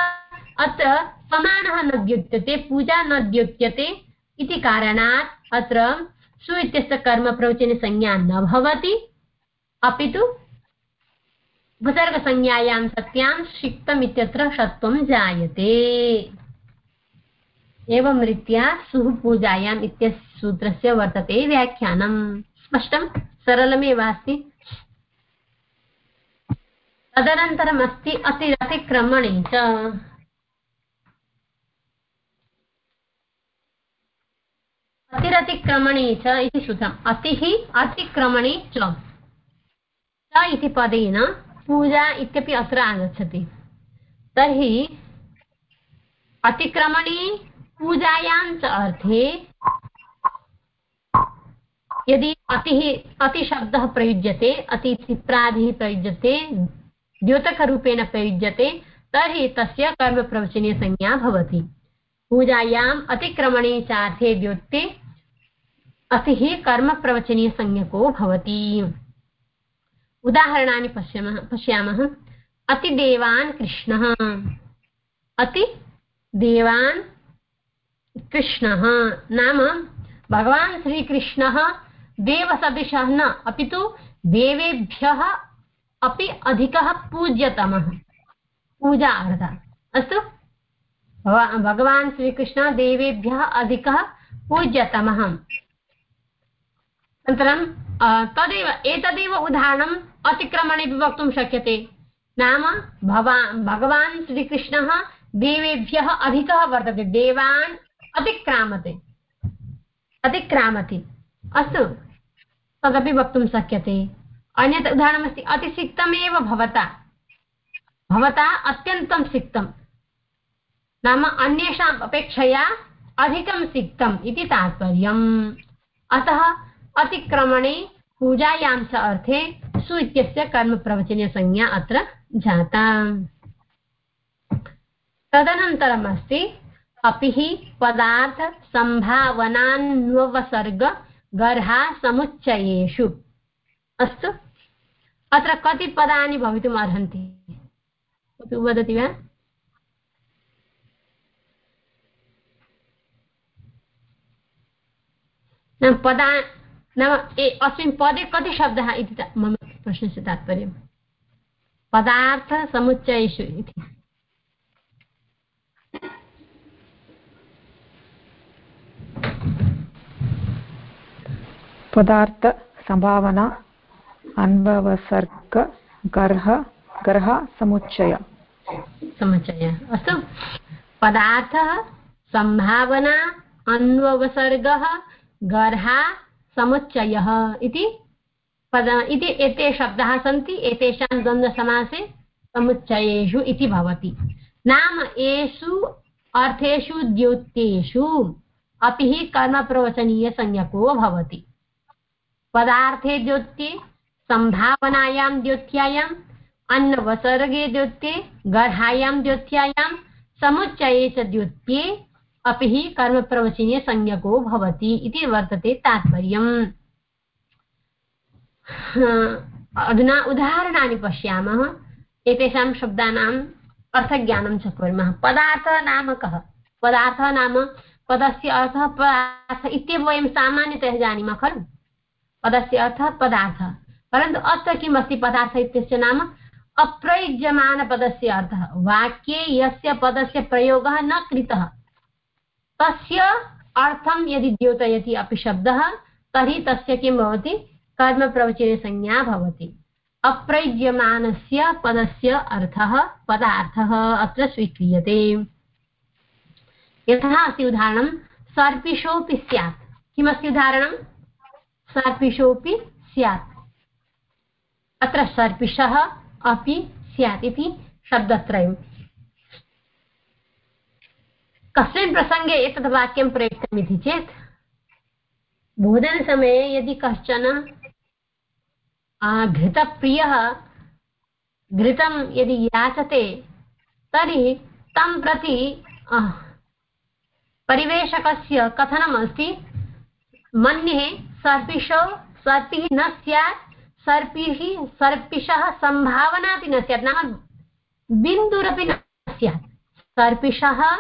अत्र समानः न द्युत्यते, पूजा न द्युत्यते इति कारणात् अत्र सु इत्यस्य कर्मप्रवचनसंज्ञा न भवति। अपि तु उपसर्गसंज्ञायां सत्यां शिक्तम् इत्यत्र षत्वं जायते। एवं रीत्या सुः पूजायाम् इत्यस्य सूत्रस्य वर्तते व्याख्यानम्। स्पष्टं सरलमेव अस्ति तदनन्तरम् अस्ति अतिरतिक्रमणे च। अतिरतिक्रमणे च इति श्रुतम्। अतिः अतिक्रमणे च इति पदेन पूजा इत्यपि अत्र आगच्छति। तर्हि अतिक्रमणे पूजायां च अर्थे यदि अतिः, अतिशब्दः प्रयुज्यते अतिथिप्रादिः प्रयुज्यते, द्योतकरूपेण प्रयुज्यते, तर्हि तस्य कर्मप्रवचनीयसंज्ञा भवति। पूजायाम् अतिक्रमणे चार्थे द्योत्ते अतिः कर्मप्रवचनीयसंज्ञको भवति। उदाहरणानि पश्यामः पश्यामः। अतिदेवान् कृष्णः। अतिदेवान् कृष्णः। नाम भगवान् श्रीकृष्णः देवसदृशः न। अपि तु देवेभ्यः अपि अधिकः पूज्यतमः। पूजा अर्थात् अस्तु। भगवान् श्रीकृष्णः देवेभ्यः अधिकः पूज्यतमः। अनन्तरं तदेव, एतदेव उदाहरणम् अतिक्रमणे वक्तुं शक्यते। नाम भवान् भगवान् श्रीकृष्णः देवेभ्यः अधिकः वर्तते। देवान् अतिक्रामते। अतिक्रामति। अस्तु। तदपि वक्तुं शक्यते। अन्यत् उदाहरणमस्ति, अतिसिक्तमेव भवता। भवता अत्यन्तं सिक्तं। नाम अन्येषाम् अपेक्षया अधिकं सिक्तम् इति तात्पर्यम्। अतः अतिक्रमणे पूजायां च अर्थे सु इत्यस्य कर्मप्रवचनीयसंज्ञा अत्र जाता। तदनन्तरम् अस्ति अपि हि पदार्थसम्भावनान्वसर्ग गर्हा समुच्चयेषु। अस्तु। अत्र कति पदानि भवितुम् अर्हन्ति? वदति वा? पदा नाम अस्मिन् पदे कति शब्दः इति मम प्रश्नस्य तात्पर्यं पदार्थसमुच्चयेषु इति। पदार्थसम्भावना अन्ववसर्ग गर्ह गर्ह, समुच्चय। समुच्चय। अस्तु। पदार्थः सम्भावना अन्ववसर्गः गर्हा, समुच्चयः इति पद, इति एते शब्दाः सन्ति, एतेषां द्वन्द्वसमासे समुच्चयेषु इति भवति। नाम एषु अर्थेषु द्योत्येषु अपि हि कर्मप्रवचनीयसंज्ञको भवति। पदार्थे द्योत्ये सम्भावनायां द्योत्यायाम् अन्नवसर्गे द्योत्ये गर्हायां द्योत्यायां समुच्चये च द्योत्ये अपि हि कर्मप्रवचनीयसंज्ञको भवति इति वर्तते तात्पर्यम्। अधुना उदाहरणानि पश्यामः। एतेषां शब्दानाम् अर्थज्ञानं च कुर्मः। पदार्थः नाम कः पदार्थः नाम पदस्य अर्थः पदार्थ इत्येव वयं सामान्यतया जानीमः खलु? पदस्य अर्थः पदार्थः। परन्तु अत्र किमस्ति? पदार्थ इत्यस्य नाम अप्रयुज्यमानपदस्य अर्थः। वाक्ये यस्य पदस्य प्रयोगः न कृतः। तस्य अर्थं यदि द्योतयति अपि शब्दः, तर्हि तस्य किं भवति? कर्मप्रवचनसंज्ञा भवति। अप्रयुज्यमानस्य पदस्य अर्थः पदार्थः अत्र स्वीक्रियते। यथा अस्ति उदाहरणं सर्पिषोऽपि स्यात्। किमस्ति उदाहरणं? सर्पिषोऽपि स्यात्। अत्र सर्पिषः अपि स्यात् इति शब्दत्रयम्। कस्मिन् प्रसङ्गे एतद् वाक्यं प्रयुक्तम् इति चेत्, बोधनसमये यदि कश्चन घृतप्रियः घृतं यदि याचते, तर्हि तं प्रति परिवेशकस्य कथनमस्ति। मन्ये सर्पिषौ, सर्पिः न स्यात्, सर्पिः, सर्पिषः सम्भावना अपि न स्यात्, नाम बिन्दुरपि न स्यात्। सर्पिषः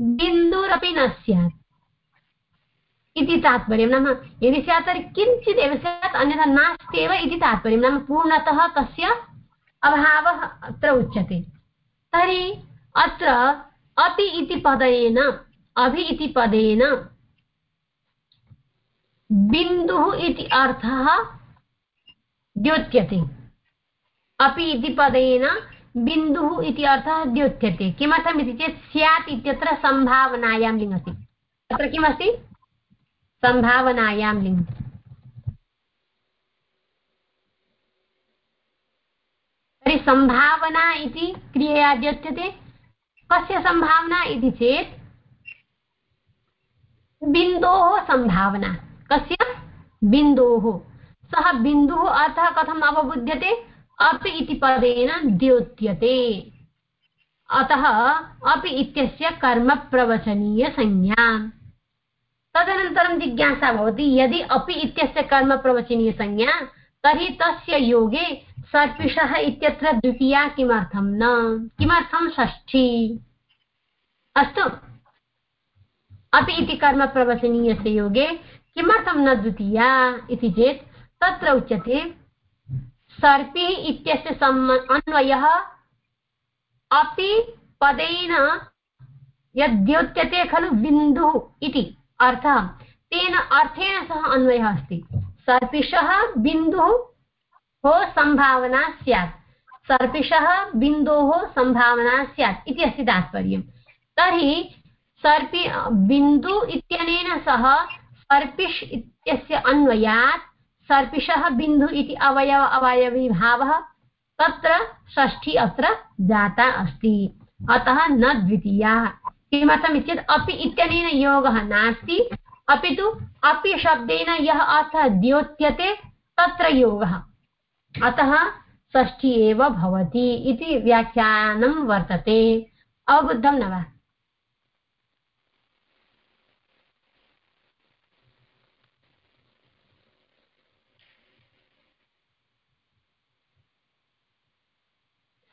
बिन्दुरपि न स्यात्। इति तात्पर्यं नाम यदि स्यात् तर्हि किञ्चिदेव स्यात्, अन्यथा इति तात्पर्यं नाम पूर्णतः तस्य अभावः अत्र उच्यते। तर्हि अत्र अपि इति पदेन, अभि इति पदेन बिन्दुः इति अर्थः द्योत्यते। अपि इति पदेन बिन्दुः इति अर्थः द्योत्यते। किमर्थम् इति चेत् स्यात् इत्यत्र सम्भावनायां लिङ् अस्ति तत्र किमस्ति? सम्भावनायां लिङ् तर्हि सम्भावना इति क्रियया द्योत्यते। कस्य सम्भावना इति चेत् बिन्दोः सम्भावना। कस्य? बिन्दोः। सः बिन्दुः अर्थः कथम् अवबुध्यते? अपि इति पदेन द्योत्यते। अतः अपि इत्यस्य कर्मप्रवचनीयसंज्ञा तदनन्तरं जिज्ञासा भवति, यदि अपि इत्यस्य कर्मप्रवचनीयसंज्ञा तर्हि तस्य योगे सर्पिषः इत्यत्र द्वितीया किमर्थं न? किमर्थं षष्ठी? अस्तु। अपि इति कर्मप्रवचनीयस्य योगे किमर्थं न द्वितीया इति चेत् तत्र उच्यते, सर्पिः इत्यस्य अन्वयः अपि पदेन यद्योच्यते खलु बिन्दुः इति अर्थः। तेन अर्थेन सह अन्वयः अस्ति। सर्पिषः बिन्दुः हो सम्भावना स्यात्। सर्पिषः बिन्दोः सम्भावना स्यात् इति अस्ति तात्पर्यं। तर्हि सर्पि, बिन्दु इत्यनेन सह सर्पिष् इत्यस्य अन्वयात् सर्पिषः बिन्दु इति अवयव अवयवीभावः तत्र षष्ठी अत्र जाता अस्ति। अतः न द्वितीया। किमर्थम् चेत् अपि इत्यनेन योगः नास्ति। अपि तु अपि शब्देन यः अर्थः द्योत्यते, तत्र योगः। अतः षष्ठी एव भवति इति व्याख्यानं वर्तते। अवबुद्धं न वा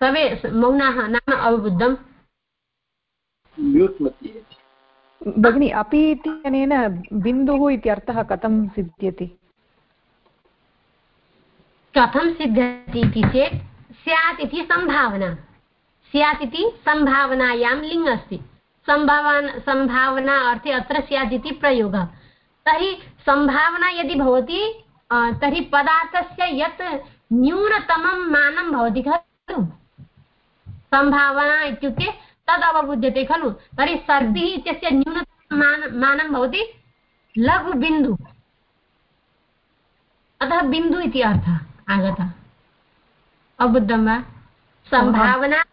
सर्वे मौनाः नाम अवबुद्धम्। भगिनि अपि इत्यनेन बिन्दुः इत्यर्थः कथं सिद्ध्यति? कथं सिद्ध्यति इति चेत् स्यात् इति सम्भावना। स्यात् इति सम्भावनायां लिङ् अस्ति। सम्भावना सम्भावना अर्थे अत्र स्यात् इति प्रयोगः। तर्हि सम्भावना यदि भवति तर्हि पदार्थस्य यत् न्यूनतमं मानं भवति खलु? सम्भावना इत्युक्ते तद् अवबुध्यते खलु? तर्हि सर्दिः इत्यस्य न्यूनतमं मानं भवति लघुबिन्दु। अतः बिन्दु इति अर्थः आगतः। अवबुद्धं वा? सम्भावना।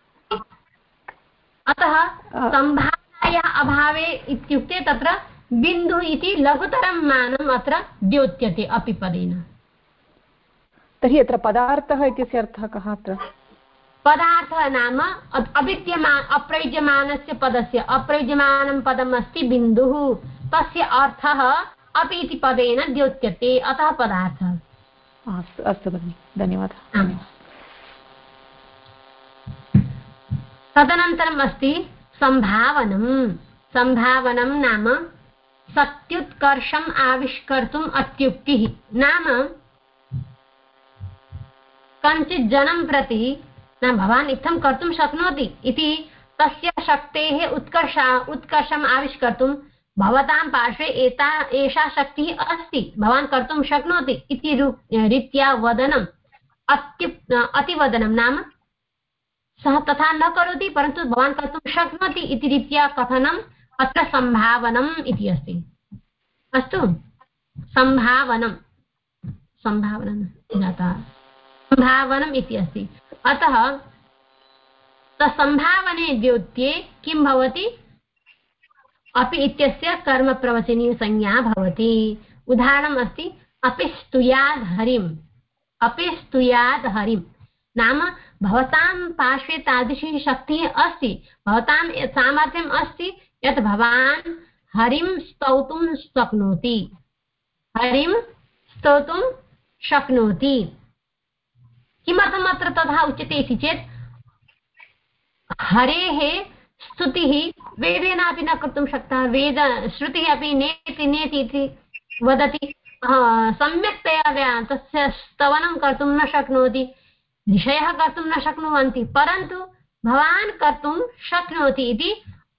अतः सम्भावनायाः अभावे इत्युक्ते तत्र बिन्दु इति लघुतरं मानम् अत्र द्योत्यते अपि पदेन। तर्हि अत्र पदार्थः इत्यस्य अर्थः कः अत्र? पदार्थः नाम अविद्यमान अप्रयुज्यमानस्य पदस्य अप्रयुज्यमानं पदम् अस्ति बिन्दुः। तस्य अर्थः अपि इति पदेन द्योत्यते। अतः पदार्थः। अस्तु अस्तु भगिनि। धन्यवादः। तदनन्तरम् अस्ति सम्भावनं सम्भावनं नाम सत्युत्कर्षम् आविष्कर्तुम् अत्युक्तिः। नाम कञ्चित् जनं प्रति न भवान् इत्थं कर्तुं शक्नोति इति तस्य शक्तेः उत्कर्ष उत्कर्षम् आविष्कर्तुं भवतां पार्श्वे एता एषा शक्तिः अस्ति। भवान् कर्तुं शक्नोति इति रीत्या वदनम्। अत्युक् अतिवदनं नाम। सः तथा न करोति, परन्तु भवान् कर्तुं शक्नोति इति रीत्या कथनम् अत्र सम्भावनम् इति अस्ति। अस्तु। सम्भावनं सम्भावनं जातः सम्भावनम् इति अस्ति। अतः सम्भावने द्योत्ये किं भवति? अपि इत्यस्य कर्मप्रवचनीयसंज्ञा भवति। उदाहरणम् अस्ति अपि स्तुयाद् हरिम्। अपि स्तुयाद् हरिम्। नाम भवतां पार्श्वे तादृशी शक्तिः अस्ति, भवतां सामर्थ्यम् अस्ति, यत् भवान् हरिं स्तौतुं शक्नोति। हरिं स्तोतुं शक्नोति। किमर्थम् अत्र तथा उच्यते इति चेत् हरेः स्तुतिः वेदेनापि न कर्तुं शक्तः। वेद श्रुतिः अपि नेति नेति इति वदति। सम्यक्तया तस्य स्तवनं कर्तुं न शक्नोति ऋषयः कर्तुं न शक्नुवन्ति, परन्तु भवान् कर्तुं शक्नोति इति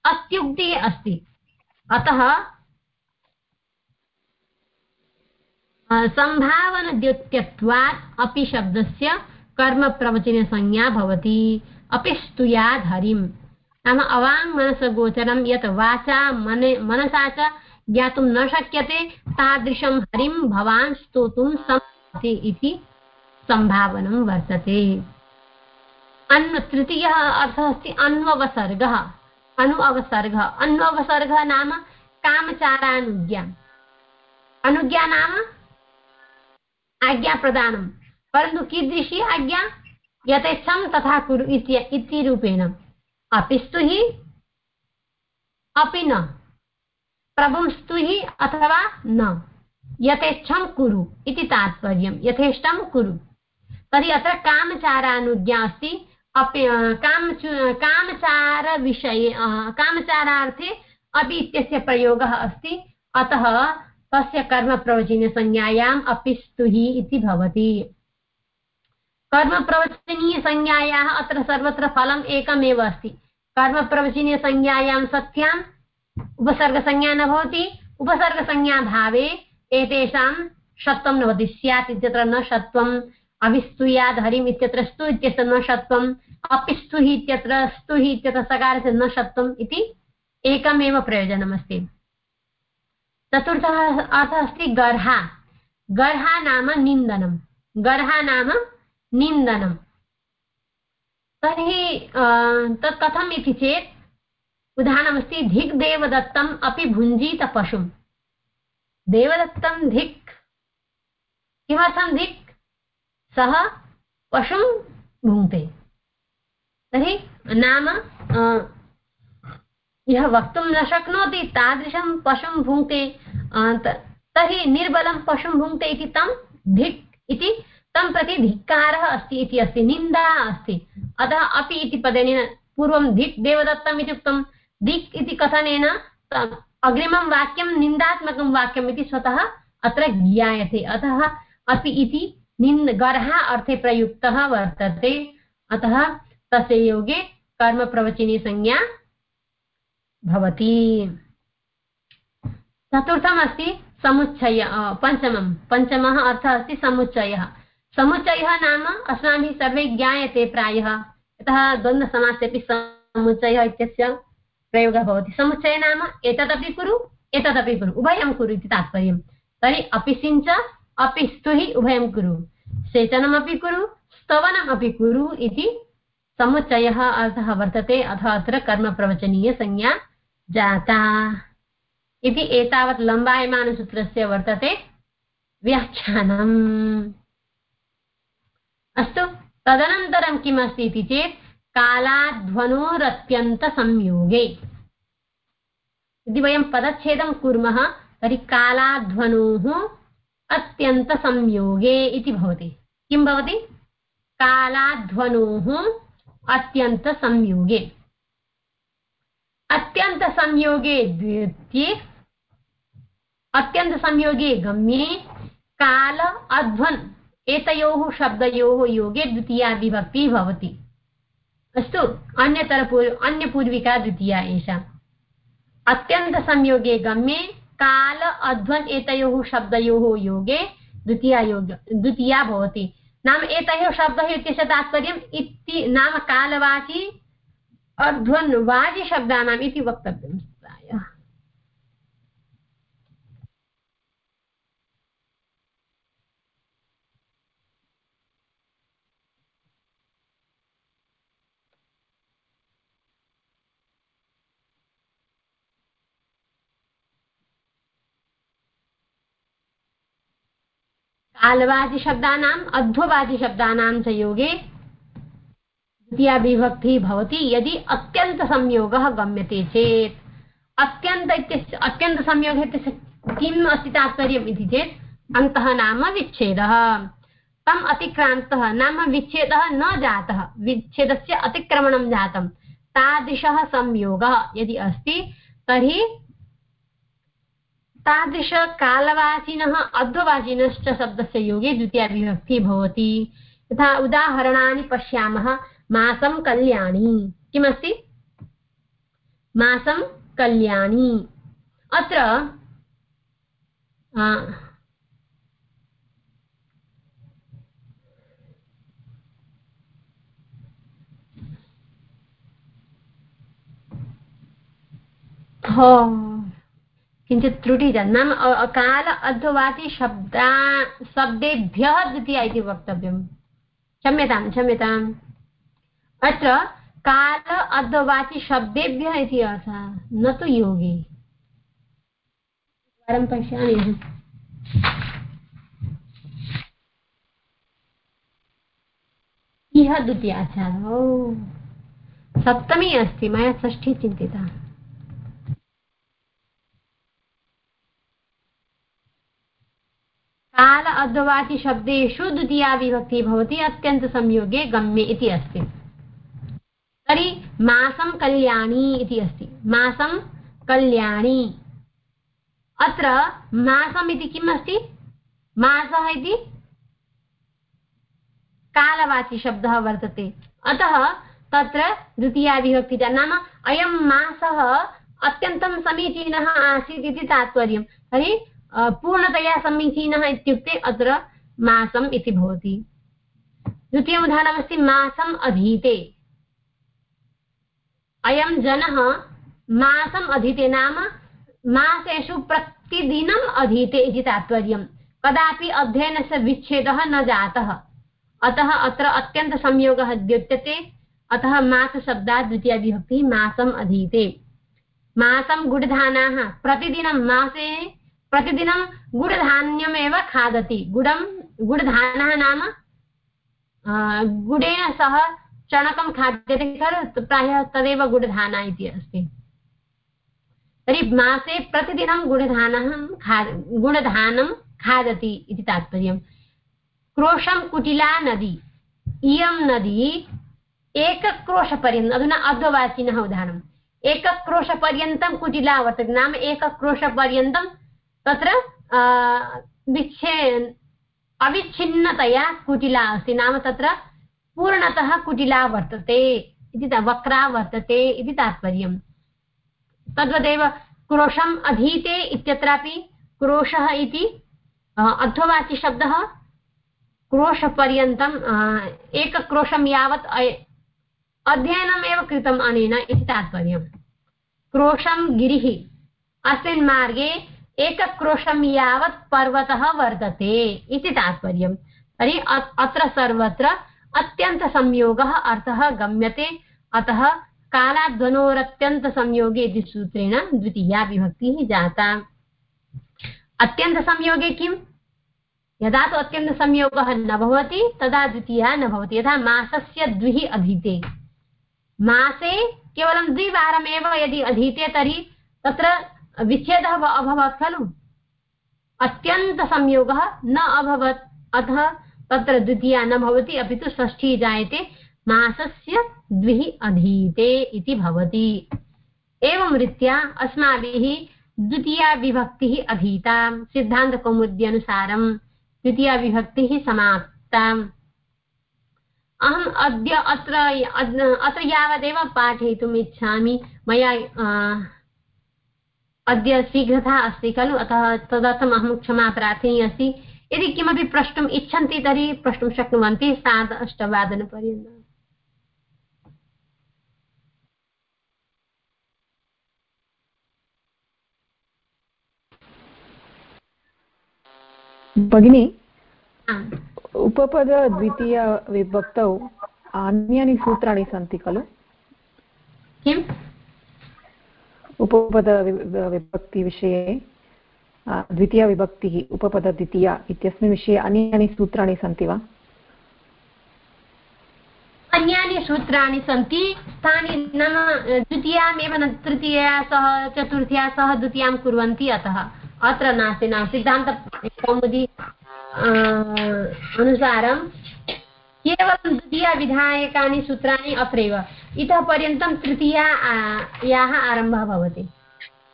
अत्युक्तिः अस्ति। अतः सम्भावनद्योत्यत्वात् अपि शब्दस्य कर्मप्रवचनसंज्ञा भवति। अपि स्तुयाद् हरिम् नाम अवाङ्मनसगोचरं यत् वाचा मन मनसा च ज्ञातुं न शक्यते। तादृशं हरिं भवान् स्तोतुं शक्नोति इति सम्भावनं वर्तते। अन्व तृतीयः अर्थः अस्ति अन्ववसर्गः। अनु अवसर्गः। अन्ववसर्गः नाम कामचारानुज्ञा। अनुज्ञा नाम आज्ञाप्रदानं परन्तु कीदृशी आज्ञा? यथेच्छं तथा कुरु इति रूपेण। अपि स्तुहि अपि न। प्रभुं स्तुहि अथवा न। यथेच्छं कुरु इति तात्पर्यं। यथेष्टं कुरु। तर्हि अत्र कामचारानुज्ञा अस्ति। अपि काम कामचारविषये कामचारार्थे अपि इत्यस्य प्रयोगः अस्ति। अतः तस्य कर्मप्रवचनीयसंज्ञायाम् अपि स्तुहि इति भवति। कर्मप्रवचनीयसंज्ञायाः अत्र सर्वत्र फलम् एकमेव अस्ति। कर्मप्रवचनीयसंज्ञायां सत्याम् उपसर्गसंज्ञा न भवति, उपसर्गसंज्ञाभावे एतेषां षत्वं न भवति। स्यात् इत्यत्र न षत्वम् अविस्तुयाद् हरिम् इत्यत्र स्तु इत्यस्य न षत्वम् अपिस्तुः इत्यत्र स्तुः इत्यत्र सकारस्य न शब्दम् इति एकमेव प्रयोजनमस्ति। चतुर्थः अर्थः अस्ति गर्हा। गर्हा नाम निन्दनं गर्हा नाम निन्दनं तर्हि तत् कथम् इति चेत्, उदाहरणमस्ति, धिक् देवदत्तम् अपि भुञ्जीत पशुं देवदत्तं धिक्, किमर्थं धिक्? सः पशुं भुङ्क्ते। तर्हि, नाम यः वक्तुं न शक्नोति, तादृशं पशुं भुङ्क्ते तर्हि निर्बलं पशुं भुङ्क्ते इति तं धिक् इति तं प्रति धिक्कारः अस्ति इति अस्ति, निन्दा अस्ति। अतः अपि इति पदेन पूर्वं धिक् देवदत्तम् इति उक्तं धिक् इति कथनेन अग्रिमं वाक्यं निन्दात्मकं वाक्यम् इति स्वतः अत्र ज्ञायते। अतः अपि इति निन् गर्ह अर्थे प्रयुक्तः वर्तते। अतः तस्य योगे कर्मप्रवचनी संज्ञा भवति। चतुर्थम् अस्ति समुच्चय पञ्चमं। पञ्चमः अर्थः अस्ति समुच्चयः। समुच्चयः नाम अस्माभिः सर्वे ज्ञायते प्रायः। यतः द्वन्द्वसमासे समुच्चयः इत्यस्य प्रयोगः भवति। समुच्चय नाम एतदपि कुरु एतदपि कुरु, उभयं कुरु इति तात्पर्यं। तर्हि अपि सिञ्च, अपि स्तुहि, उभयं कुरु। सेचनमपि कुरु, स्तवनमपि कुरु इति समुच्चयः अर्थः वर्तते अथवा अत्र कर्मप्रवचनीयसंज्ञा जाता। इति एतावत् लम्बायमानसूत्रस्य वर्तते। व्याख्यानम्। अस्तु, तदनन्तरं अस्ति इति चेत् कालाध्वनोरत्यन्तसंयोगे। यदि वयं पदच्छेदं कुर्मः, तर्हि कालाध्वनोः अत्यन्तसंयोगे इति भवति। किं भवति? कालाध्वनोः अत्यन्तसंयोगे। अत्यन्तसंयोगे द्वितीये, अत्यन्तसंयोगे गम्ये काल अध्वन्। एतयोः शब्दयोः योगे द्वितीया विभक्तिः भवति। अस्तु अन्यतरपूर् अन्यपूर्विका द्वितीया एषा। अत्यन्तसंयोगे गम्ये काल अध्वन् एतयोः शब्दयोः योगे द्वितीया योग, द्वितीया भवति। नाम एतयोः शब्दः इत्यस्य तात्पर्यम् इति, नाम कालवाची अध्वन्वाजिशब्दानाम् इति वक्तव्यं प्रायः कालवादिशब्दानाम् अध्ववादिशब्दानां च योगे द्वितीया विभक्तिः भवति, यदि अत्यन्तसंयोगः गम्यते चेत्। अत्यन्त इत्यस्य अत्यन्तसंयोगः इत्यस्य किम् अस्ति तात्पर्यम् इति चेत्, अन्तः नाम विच्छेदः। तम् अतिक्रान्तः, नाम विच्छेदः न जातः। विच्छेदस्य अतिक्रमणं जातं तादृशः संयोगः यदि अस्ति, तर्हि तादृशकालवाचिनः अध्ववाचिनश्च शब्दस्य योगे द्वितीया विभक्तिः भवति। यथा उदाहरणानि पश्यामः, मासं कल्याणी। किमस्ति? मासं कल्याणी। अत्र हो। किञ्चित् त्रुटि नाम काल अध्वाति शब्दा, शब्देभ्यः द्वितीया इति वक्तव्यं क्षम्यतां क्षम्यताम्। अत्र, काल अध्वाचि शब्देभ्यः इति अर्थः न तु योगे। एकवारं पश्यामि। इह द्वितीया सप्तमी अस्ति, मया षष्ठी चिन्तिता। काल अध्वाचि शब्देषु द्वितीया विभक्तिः भवति अत्यन्तसंयोगे गम्ये इति अस्ति। तर्हि मासं कल्याणी इति अस्ति। मासं कल्याणी। अत्र मासम् इति किम् अस्ति? मासः इति कालवाचि शब्दः वर्तते। अतः तत्र द्वितीया विभक्तिः नाम अयं मासः अत्यन्तं समीचीनः आसीत् इति तात्पर्यं। तर्हि पूर्णतया समीचीनः इत्युक्ते अत्र मासम् इति भवति। द्वितीयम् उदाहरणमस्ति, मासम् अधीते। अयं जनः मासम् अधीते नाम मासेषु प्रतिदिनम् अधीते इति तात्पर्यं। कदापि अध्ययनस्य विच्छेदः न जातः। अतः अत्र अत्यन्तसंयोगः द्योत्यते। अतः मासशब्दात् द्वितीया विभक्तिः मासम् अधीते। मासं गुडधानाः प्रतिदिनं मासे प्रतिदिनं गुडधान्यमेव खादति। गुडं, गुडधानः नाम गुडेन सह चणकं खाद्यते खलु प्रायः तदेव गुडधाना इति अस्ति। तर्हि मासे प्रतिदिनं गुडधानः खा, गुडधानं खादति इति तात्पर्यं क्रोशं कुटिला नदी, इयं नदी एकक्रोशपर्यन्तम् अधुना अध्ववाचिनः उदाहरणम्। एकक्रोशपर्यन्तं कुटिला वर्तते, नाम एकक्रोशपर्यन्तं तत्र विच्छे अविच्छिन्नतया कुटिला अस्ति। नाम तत्र पूर्णतः कुटिला वर्तते इति वक्रा वर्तते इति तात्पर्यम् तद्वदेव क्रोशम् अधीते इत्यत्रापि क्रोशः इति अर्थवाचिशब्दः क्रोशपर्यन्तम् एकक्रोशं यावत् अध्ययनमेव कृतम् अनेन इति तात्पर्यम्। क्रोशं गिरिः। अस्मिन् मार्गे एकक्रोशं यावत् पर्वतः वर्तते इति तात्पर्यम् तर्हि अत्र सर्वत्र अत्यन्तसंयोगः अर्थः गम्यते। अतः कालाध्वनोरत्यन्तसंयोगे इति सूत्रेण द्वितीया विभक्तिः जाता। अत्यन्तसंयोगे किम् यदा तु अत्यन्तसंयोगः न भवति, तदा द्वितीया न भवति। यथा मासस्य द्विः अधीते। मासे केवलं द्विवारमेव यदि अधीते तर्हि तत्र विच्छेदः अभवत् खलु? अत्यन्तसंयोगः न अभवत्। अतः तत्र द्वितीया न भवति, अपि तु षष्ठी जायते, मासस्य द्विः अधीते इति भवति। एवं रीत्या अस्माभिः द्वितीया विभक्तिः अधीता। सिद्धान्तकौमुद्यनुसारं द्वितीया विभक्तिः समाप्ता अहम् अद्य अत्र अत्र यावदेव पाठयितुम् इच्छामि। मया अद्य शीघ्रता अस्ति खलु? अतः तदर्थम् अहं क्षमा प्रार्थनी अस्ति। यदि किमपि प्रष्टुम् इच्छन्ति तर्हि प्रष्टुं शक्नुवन्ति सार्ध अष्टवादनपर्यन्तम्। भगिनी उपपदद्वितीयविभक्तौ अन्यानि सूत्राणि सन्ति खलु? किम्? उपपदविभक्तिविषये द्वितीयविभक्तिः, उपपदद्वितीया इत्यस्मिन् विषये अन्यानि सूत्राणि सन्ति वा? अन्यानि सूत्राणि सन्ति। तानि नाम द्वितीयामेव न, तृतीया सह, चतुर्थ्या सह, द्वितीयां कुर्वन्ति अतः। अत्र नास्ति नाम सिद्धान्तकौमुदी अनुसारं केवलं द्वितीयविधायकानि सूत्राणि अत्रैव। इतः पर्यन्तं तृतीया याः आरम्भः भवति।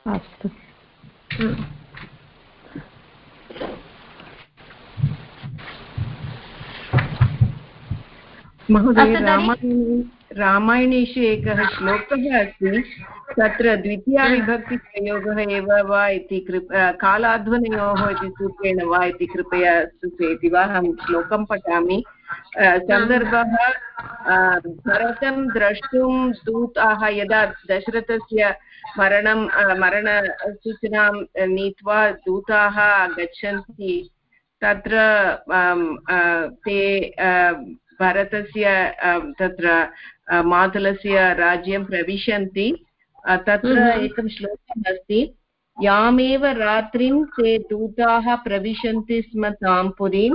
अस्तु। महोदय रामायणे रामायणेषु एकः श्लोकः अस्ति। तत्र द्वितीयाविभक्तिप्रयोगः एव वा इति कृप कालाध्वनयोः इति सूत्रेण वा इति कृपया सूचयति वा। अहं श्लोकं पठामि। सन्दर्भः भरतं द्रष्टुं दूताः यदा दशरथस्य मरणं मरणसूचनां नीत्वा दूताः गच्छन्ति तत्र ते भरतस्य तत्र मातुलस्य राज्यं प्रविशन्ति तत्र हम्म। एकं श्लोकम् अस्ति यामेव रात्रिं ते दूताः प्रविशन्ति स्म तां पुरीं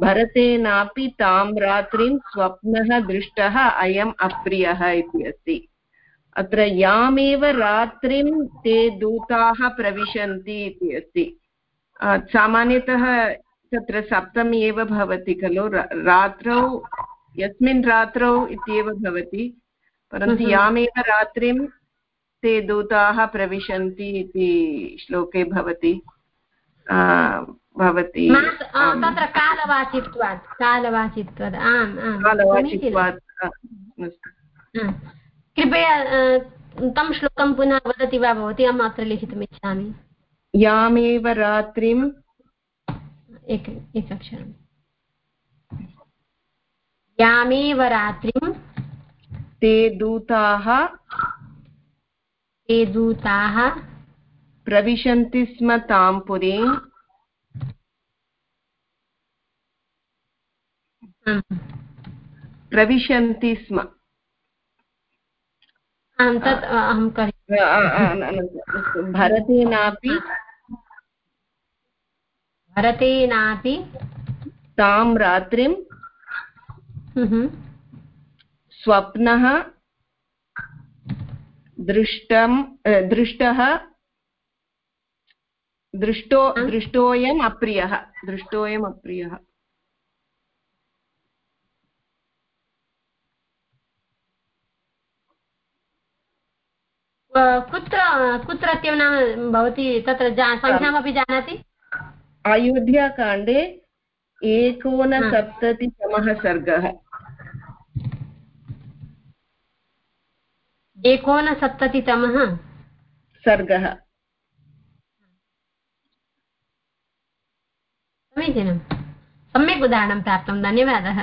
भरतेनापि तां रात्रिं स्वप्नः दृष्टः अयम् अप्रियः इति अस्ति। अत्र यामेव रात्रिं ते दूताः प्रविशन्ति इति अस्ति। सामान्यतः तत्र सप्तमी एव भवति खलु रात्रौ यस्मिन् रात्रौ इत्येव भवति परन्तु हम्म। यामेव रात्रिं ते दूताः प्रविशन्ति इति श्लोके भवति। भवति तत्र कालवाचित्वात् कालवाचित्वात् आम् कालवाचित्वात् कृपया तं श्लोकं पुनः वदति वा भवती? अहम् अत्र लिखितुम् इच्छामि यामेव रात्रिम्। एक एकक्षरम् यामेव रात्रिं ते दूताः। ते दूताः। प्रविशन्ति स्म तां पुरीं। प्रविशन्ति स्म। भरतेनापि भरतेनापि तां रात्रिं स्वप्नः दृष्टं दृष्टः दृष्टो दृष्टोऽयम् अप्रियः दृष्टोऽयम् अप्रियः। कुत्र कुत्रत्यं नाम भवती तत्र सङ्ख्यामपि जानाति? अयोध्याकाण्डे एकोनसप्ततितमः सर्गः। एकोनसप्ततितमः सर्गः। समीचीनं. सम्यक् उदाहरणं प्राप्तं. धन्यवादः.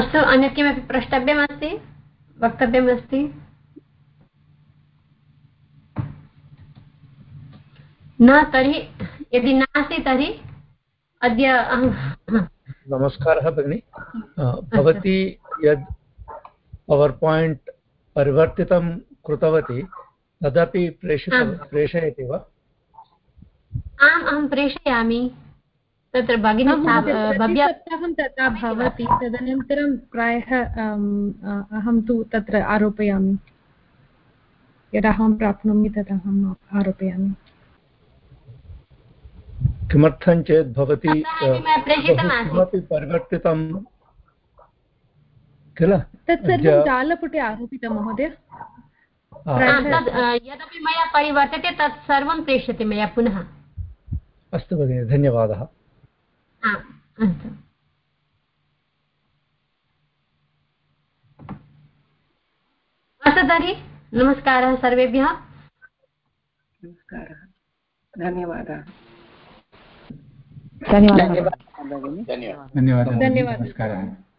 अस्तु, अन्यत् किमपि प्रष्टव्यमस्ति? वक्तव्यमस्ति? न, तर्हि, यदि नास्ति तर्हि अद्य नमस्कारः भगिनि। भवती यद् पवर् पायिण्ट् परिवर्तितं कृतवती तदपि प्रेषित प्रेषयति वा? आम् अहं प्रेषयामि। तत्र भगिनी तथा भवति तदनन्तरं प्रायः अहं तु तत्र आरोपयामि। यदा अहं प्राप्नोमि तदा अहम् आरोपयामि। किमर्थं चेत् भवती किमपि परिवर्तितं किल? तत्सर्वं जालपुटे आरोपितं महोदय। यदपि मया परिवर्त्यते तत् सर्वं प्रेष्यते मया पुनः। अस्तु भगिनि धन्यवादः। अस्तु। तर्हि नमस्कारः सर्वेभ्यः। नमस्कारः धन्यवादः। धन्यवादः धन्यवादः। धन्यवादः। नमस्कारः।